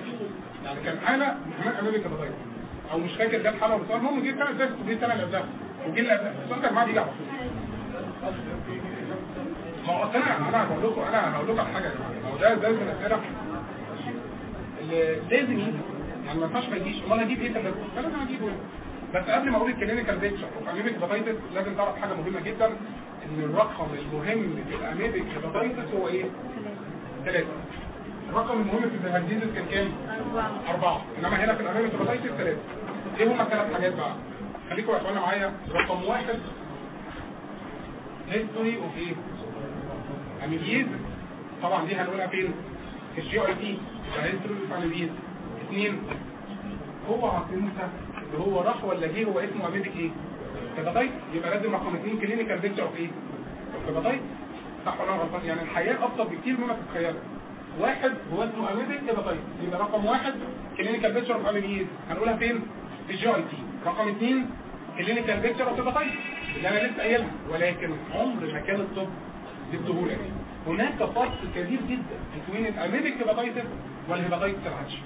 يعني كان حالة محمد amoebic hepatitis أو مش فاكر جت حاله بس المهم جه السنة اللي فاتت وجه السنة اللي قبلها وجه اللي قبلها السؤال ده يا جماعة بيجي ما هو أنا أنا هقول لكم أنا هقول لكم على حاجة يا جماعة. ما هو ده ده من الاسئله اللي لازم يعني ما ينفعش ما يجيش. امال هجيب إيه ده فلازم هجيبه بس قبل ما أقول ال clinical picture of amoebic hepatitis لازم تعرف حاجة مهمة جدا. إن الرقم المهم في ال amoebic hepatitis هو إيه؟ ثلاثة الرقم المهم في ال hepatitis كان كام؟ أربعة أربعة إنما هنا في ال amoebic hepatitis ثلاثة إيه هما الثلاث حاجات بقى؟ خليكم يا إخوانا معايا رقم واحد history of إيه؟ amoebiasis طبعا دي هنقولها فين؟ في ال GIT history of amoebiasis اثنين اوعى تنسى اللي هو راح ولا جه هو اسمه amoebic إيه؟ hepatitis يبقى لازم رقم اثنين clinical picture of إيه؟ hepatitis صح ولا أنا غلطان؟ يعني الحياة أبسط بكتير مما تتخيلها واحد هو اسمه amoebic hepatitis يبقى رقم واحد clinical picture of amoebiasis هنقولها فين؟ في ال GIT. رقم اثنين clinical picture of hepatitis اللي أنا لسه قايلها ولكن عمر ما كان الطب بالسهوله دي هناك فرق كبير جدا بين ال amoebic hepatitis وال hepatitis العادي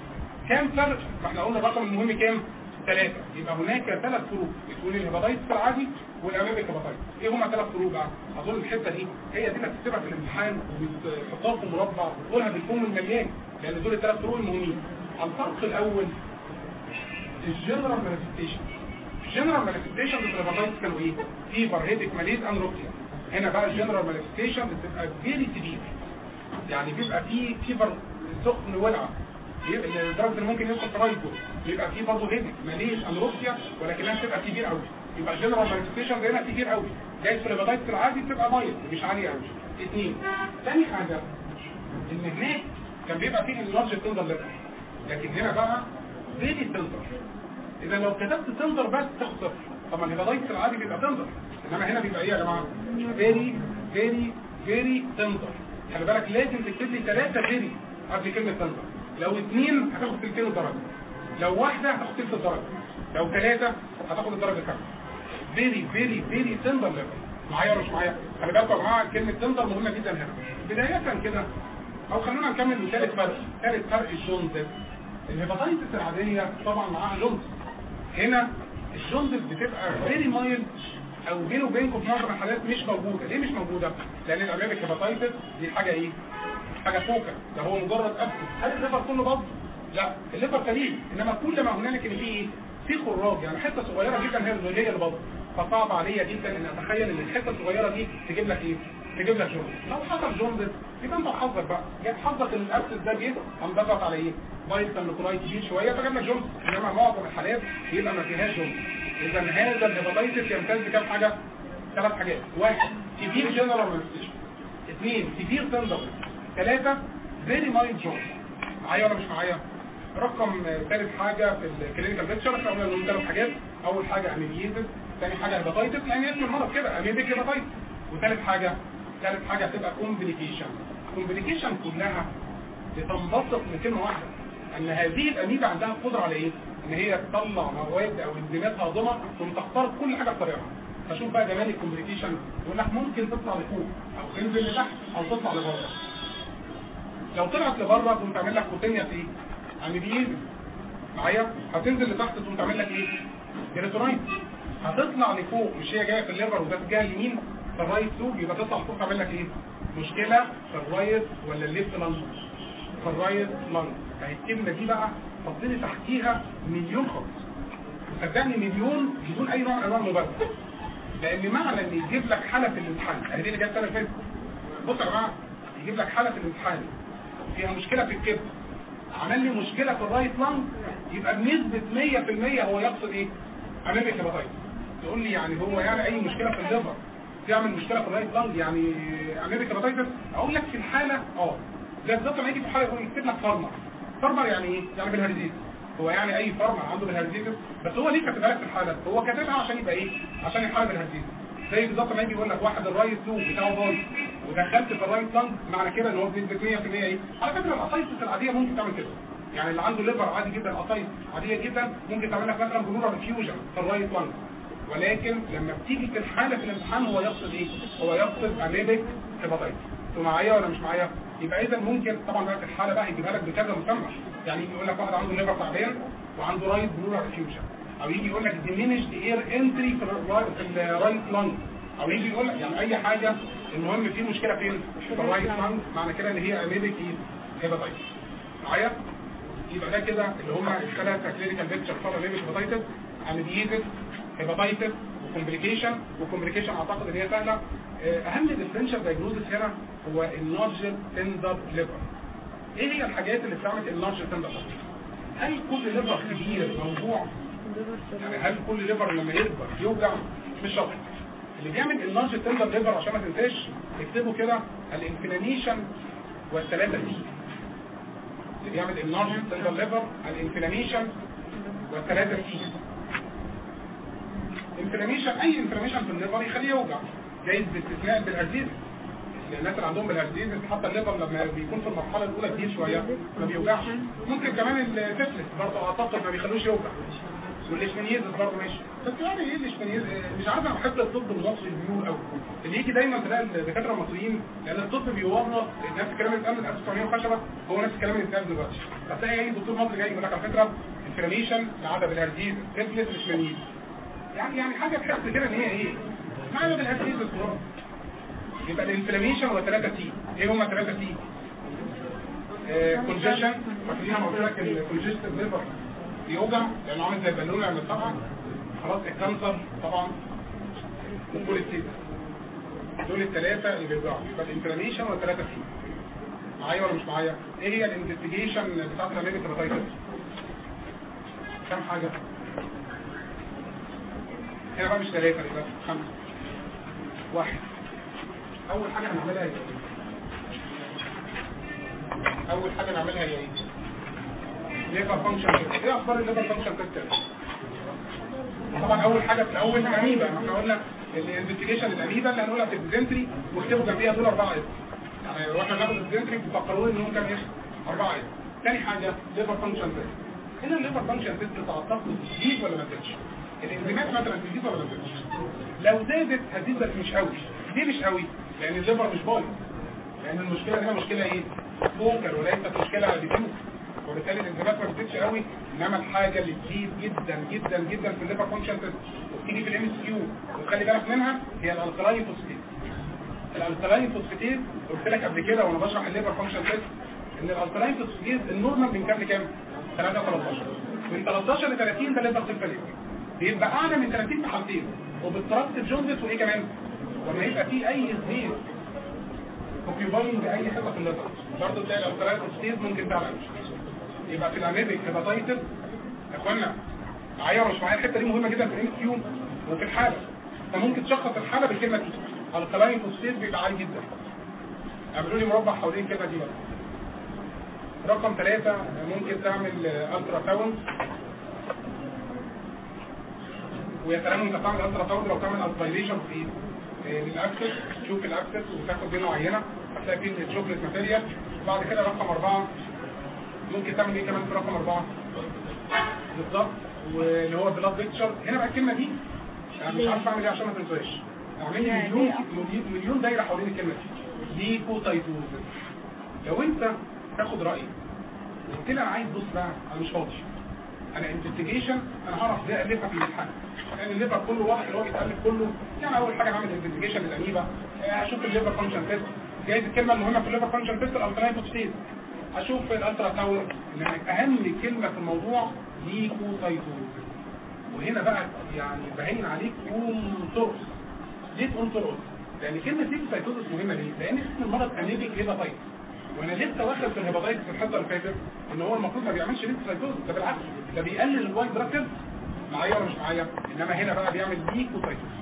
كام فرق؟ ما إحنا قلنا الرقم المهم كام؟ ثلاثة. يبقى هناك ثلاث فروق بين ال hepatitis العادي وال amoebic hepatitis إيه هما ثلاث فروق بقى؟ أظن الحتة دي هي دي اللي في الامتحان وبتحطها في مربع وتقولها بالفم المليان لأن دول الثلاث فروق المهمين. الفرق الأول ال general manifestation ال general manifestation في ال hepatitis كانوا إيه؟ fever headache malaise anorexia هنا بقى ال general manifestation بتبقى very severe يعني بيبقى فيه fever سخن ولعه لدرجه ان ممكن يدخل في rigors بيبقى فيه برضه headache malaise anorexia ولكنها بتبقى كبير قوي. يبقى ال general manifestation هنا كتير قوي. جاي في ال hepatitis العادي بتبقى mild مش عالية قوي. اثنين ثاني حاجة إن هناك كان بيبقى فيه ال large tender liver لكن هنا بقى very tender إذا لو كتبت tender بس صفر طبعا ال hepatitis العادي بيبقى tender إنما هنا بيبقى إيه يا جماعة؟ very very very tender خلي بالك لازم تكتب لي ثلاثة very قبل كلمة tender لو اثنين هتاخد تلتين الدرجه لو واحدة هتاخد تلت الدرجه لو ثلاثة هتاخد الدرجة الكاملة. very very very tender liver معايا مش معايا؟ خلي بالكم يا جماعة كلمة tender مهمة جدا هنا. بداية كده أو خلونا نكمل ثالث فرق. ثالث فرق ال jaundice ال hepatitis العادية طبعا معاها jaundice هنا ال jaundice بتبقى very mild أو بينه وبينكم في معظم الحالات مش موجودة. ليه مش موجودة؟ لأن ال amoebic hepatitis دي حاجة إيه؟ حاجة focal ده هو مجرد abscess هل ال liver كله باظ لا ال liver سليم. إنما كل ما هنالك ان في إيه في خراج يعني حتة صغيرة جدا هي اللي هي فصعب عليا جدا إن أتخيل إن الحتة الصغيرة دي تجيب لك إيه؟ تجيب لك jaundice لو حصل jaundice يبقى أنت حظك بقى. جاي حظك إن ال abscess ده جه قام ضغط على إيه؟ bile canaliculi كبير شوية فجاب لك jaundice إنما معظم الحالات يبقى ما فيهاش jaundice إذا هذا ال hepatitis يمتاز بكام حاجة؟ ثلاث حاجات. واحد كبير general manifestation اثنين كبير tender ثلاثة. very mild jaundice معايا ولا مش معايا؟ رقم ثالث حاجة في ال clinical picture إحنا قلنا لهم ثلاث حاجات. أول حاجة amoebiasis ثاني حاجة hepatitis لأن اسم المرض كده. amoebic hepatitis وثالث حاجة ثالث حاجة هتبقى complication complication كلها بتنبسط من كلمة واحدة. إن هذه الاميبا عندها القدرة على إيه؟ إن هي تطلع مواد أو إنزيمات هاضمة تهضم كل حاجة بطريقها. فشوف بقى جمال ال complication يقول لك ممكن تطلع لفوق أو تنزل لتحت أو تطلع لبره. لو طلعت لبره تقوم تعمل لك cutaneous إيه؟ amoebiasis معايا؟ هتنزل لتحت تقوم تعمل لك إيه؟ peritonitis هتطلع لفوق مش هي جاية في ال liver وده الجهه اليمين في ال right lobe يبقى تطلع لفوق تعمل لك إيه؟ مشكلة. في ال right ولا ال left lung في ال right lung يعني الكلمة دي بقى حط لي تحتيها مليون خط. صدقني مليون بدون أي نوع من أنواع المبالغة. لأن معنى إن يجيب لك حالة في الامتحان هذه اللي جت اللي فاتت. بصوا يا جماعة يجيب لك حالة في الامتحان. فيها مشكلة في الكبد. عمل لي مشكلة في ال right lung يبقى بنسبة 100% هو يقصد إيه؟ amoebic hepatitis تقول لي يعني هو يعني أي مشكلة في ال liver؟ تعمل مشكلة في ال right lung يعني amoebic hepatitis أقول لك في الحالة آه ده بالظبط لما يجي في الحالة يقول يكتب لك farmer farmer يعني إيه؟ يعني bilharziasis هو يعني أي farmer عنده bilharziasis بس هو ليه كاتبها لك في الحالة؟ هو كاتبها عشان يبقى إيه؟ عشان الحالة bilharziasis زي بالظبط لما يجي يقول لك واحد ال right lobe بتاعه بايظ ودخلت في ال right lung معنى كده إن هو بنسبة 100% إيه؟ على فكرة ال ascites العادية ممكن تعمل كده. يعني اللي عنده liver عادي جدا ascites عادية جدا ممكن تعمل لك مثلا pleural effusion في ال right lung ولكن لما بتيجي في الحاله في الامتحان هو يقصد إيه؟ هو يقصد amoebic hepatitis أنتوا معايا ولا مش معايا؟ يبقى اذا ممكن طبعا بقى الحاله بقى يجيبها لك بكذا مسمى. يعني يقول لك واحد عنده liver تعبان وعنده right pleural effusion أو يجي يقول لك diminished air entry في ال right lung أو يجي يقول لك يعني أي حاجة المهم في مشكلة فين؟ في ال right lung معنى كده إن هي amebic hepatitis معايا؟ يبقى ده كده اللي هم الثلاث clinical picture for amebic hepatitis amebic hepatitis و complication و complication أعتقد إن هي سهلة. أهم differential diagnosis هنا هو ال large tender liver إيه هي الحاجات اللي بتعمل ال large tender liver هل كل liver كبير موضوع يعني هل كل liver لما يكبر يوجع مش شرط. اللي بيعمل ال large tender liver عشان ما تنساش اكتبوا كده ال inflammation والثلاثه C. اللي بيعمل ال large tender liver ال inflammation والثلاثه C. inflammation أي inflammation في ال liver يخليه يوجع. جايز باستثناء بالهرزيز الناس اللي عندهم بالهرزيز حتى الليفر لما بيكون في المرحلة الأولى كبير شوية ما بيوجعش. ممكن كمان التفلس برضه أعتقد ما بيخلوش يوجع. والاشمنيزس برضه ماشي. بس يعني إيه الاشمنيزس مش عارف أنا بحب الطب المصري بيقول قوي اللي يجي دايما تلاقي الدكاترة المصريين لأن الطب بيوظف نفس الكلام اللي اتقال من 1900 وخشبة هو نفس الكلام اللي اتقال دلوقتي. هتلاقي أي دكتور مصري جاي يقول لك على فكرة انفلاميشن العادة بالهرزيز تفلس الاشمنيزس يعني يعني حاجة تحس كده إن هي إيه؟ معنى بالهرزيز الصورة يبقى الانفلاميشن هو 3 تي إيه هما 3 تي كونجيشن فاكرين أنا قلت لك الكونجستيف ليفر بيوجع لأنه عامل زي البالونة عند الطبعه خلاص الكانسر طبعا والبوليتيز دول الثلاثه اللي بيوجعوا يبقى الانفلاميشن 3 تي معايا ولا مش معايا؟ إيه هي الانفستيجيشن بتاعت الاميبك هيباتايتس كام حاجة؟ هنا بقى مش ثلاثة يبقى خمسة. واحد. أول حاجة هنعملها هي أول حاجة نعملها هي إيه؟ liver function إيه أخبار ال liver function test طبعا أول حاجة في الأول الاميبا إحنا قلنا ال investigation الاميبا اللي هنقولها في ال dysentery واكتبوا جنبيها دول أربعة S يعني وإحنا بناخد ال dysentery بتفكروني إن هم كام S أربعة S تاني حاجة liver function test هنا ال liver function test تعتقد تزيد ولا ما تزيدش الانزيمات مثلا تزيد ولا ما تزيدش لو زادت هتزيد بس مش قوي. ليه مش قوي؟ لأن ال liver مش بايظ. لأن المشكلة هنا مشكلة إيه؟ focal وليست مشكلة على ال diffuse وبالتالي الانزيمات ما بتزيدش قوي إنما الحاجة اللي تزيد جدا جدا جدا في ال liver function وبتيجي في ال MCQ وتخلي بالك منها هي ال alkaline phosphatase الالكلاين فوسفيتيز قلت لك قبل كده وأنا بشرح الليفر فانكشن تيست إن الالكلاين فوسفيتيز النورمال من كام؟ لكام 3 13 من 13 ل 30 ده ليفر سيلفاليت بيبقى أعلى من 30 في حالتين وبالتراكتيف جوندس وإيه كمان؟ لما يبقى في أي زيت اوكيباينج باي حتة في الليفر. برضه تلاقي الالكلاين فوسفيتيز ممكن تعلى يبقى في الاميبك هيباتايتس يا إخوانا معايا مش معايا الحتة دي مهمة جدا في الام كيو وفي الحالة. أنت ممكن تشخص الحالة بالكلمة دي. alkaline phosphatase بيبقى عالي جدا. اعملوا لي مربع حوالين الكلمة دي. بقى رقم ثلاثة ممكن تعمل ultrasound ويا سلام أنت تعمل ultrasound لو تعمل aspiration في إيه؟ لل abscess تشوف ال abscess وتاخد منه عينه هتلاقي فيه ال chocolate material وبعد كده رقم أربعة ممكن تعمل إيه كمان في رقم أربعة؟ بالظبط واللي هو blood picture هنا بقى الكلمة دي أنا مش عارف أعمل إيه عشان ما تنساش أعمل لي مليون مليون دايرة حوالين الكلمة دي. leukocytosis لو أنت تاخد رأيي قلت لي أنا عايز بص بقى أنا مش فاضي. أنا investigation أنا هعرف إزاي الفها في الامتحان لأن يعني ال liver كله واحد اللي هو بيتالف كله. يعني أول حاجة نعمل investigation للاميبا أشوف ال liver function test جايز الكلمة المهمه في ال liver function test ال alkaline phosphatase أشوف ال ultrasound انما أهم كلمة في الموضوع leukocytosis وهنا بقى يعني باين عليك ترقص ليه ترقص؟ لأن كلمة leukocytosis مهمة ليه؟ لأن اسم المرض amebic hepatitis وأنا لسه واخد في ال hepatitis في الحصة اللي فاتت إن هو المفروض ما بيعملش leukocytosis ده بالعكس ده بيقلل ال white blood معايا ولا مش معايا؟ إنما هنا بقى بيعمل leukocytosis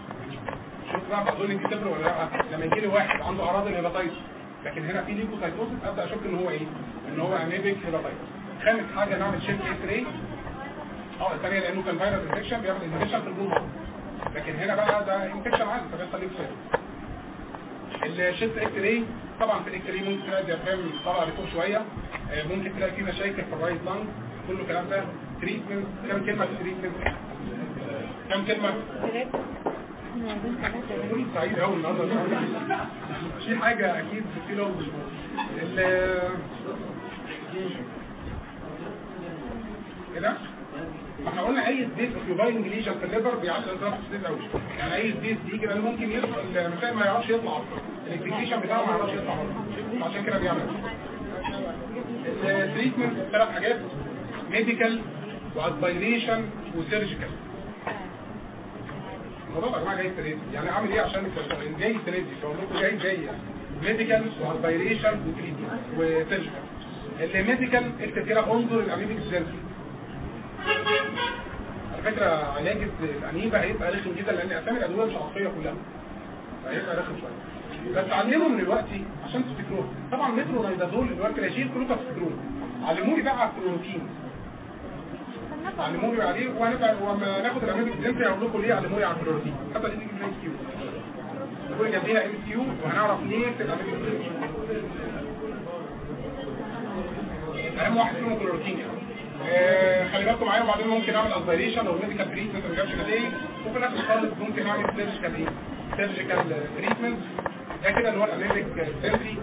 شوف بقى بقول تفرق ولا لأ؟ لما يجي لي واحد عنده أعراض ال hepatitis لكن هنا في leukocytosis أبدأ أشك إن هو إيه؟ إن هو amebic hepatitis خامس حاجة نعمل chest X-ray آه الثانية لأنه كان virus infection بيعمل infection في الجلد لكن هنا بقى ده infection عادي فبيحصل leukocytosis ال chest X-ray طبعا في ال X-ray ممكن تلاقي diaphragm طالع لفوق شوية. ممكن تلاقي فيه مشاكل في ال right lung كل الكلام ده. treatment كم كلمة في treatment كم كلمة؟ سعيد قوي النهارده في حاجة أكيد في لو كده إحنا قلنا أي سبيس اوكيوباينج ليجن في الليفر بيعدي الضغط سبيس قوي يعني أي سبيس بيجي لأن ممكن يدخل المسائل ما يعرفش يطلع أصلا. بتاعه ما يعرفش يطلع عشان كده بيعمل. التريتمنت ثلاث حاجات. medical و aspiration و surgical الموضوع يا جماعة جاي تريد. يعني أعمل إيه عشان الكشفين جاي تريد بقول لكم جاي جاي. ميديكال واسبيريشن وتريتمنت وسيرجيكال الميديكال اكتب كده anti-amoebic therapy على فكرة علاج الأميبا هيبقى رخم جدا لأن أسامي الأدوية مش عصرية كلها. فهيبقى رخم شوية. بس علموا من دلوقتي عشان تفتكروه. طبعا مترو نايدازول دلوقتي ناشيل كلكم تفتكروه. علموني بقى على الكلوروكين علموني عليه وهنبقى ولما ناخد الامامك الجنسي هقول لكم ليه علموني على الكلوروتين حتى دي تيجي في ال MCQ نقول جنبيها MCQ وهنعرف ليه الامامك الجنسي اهم واحد فيهم يعني آه خلي بالكم معايا وبعدين ممكن أعمل aspiration لو ال medical treatment ما جابش نتائج وفي الآخر خالص ممكن أعمل surgical سيرجيكال تريتمنت ده كده اللي هو الامامك سيرجري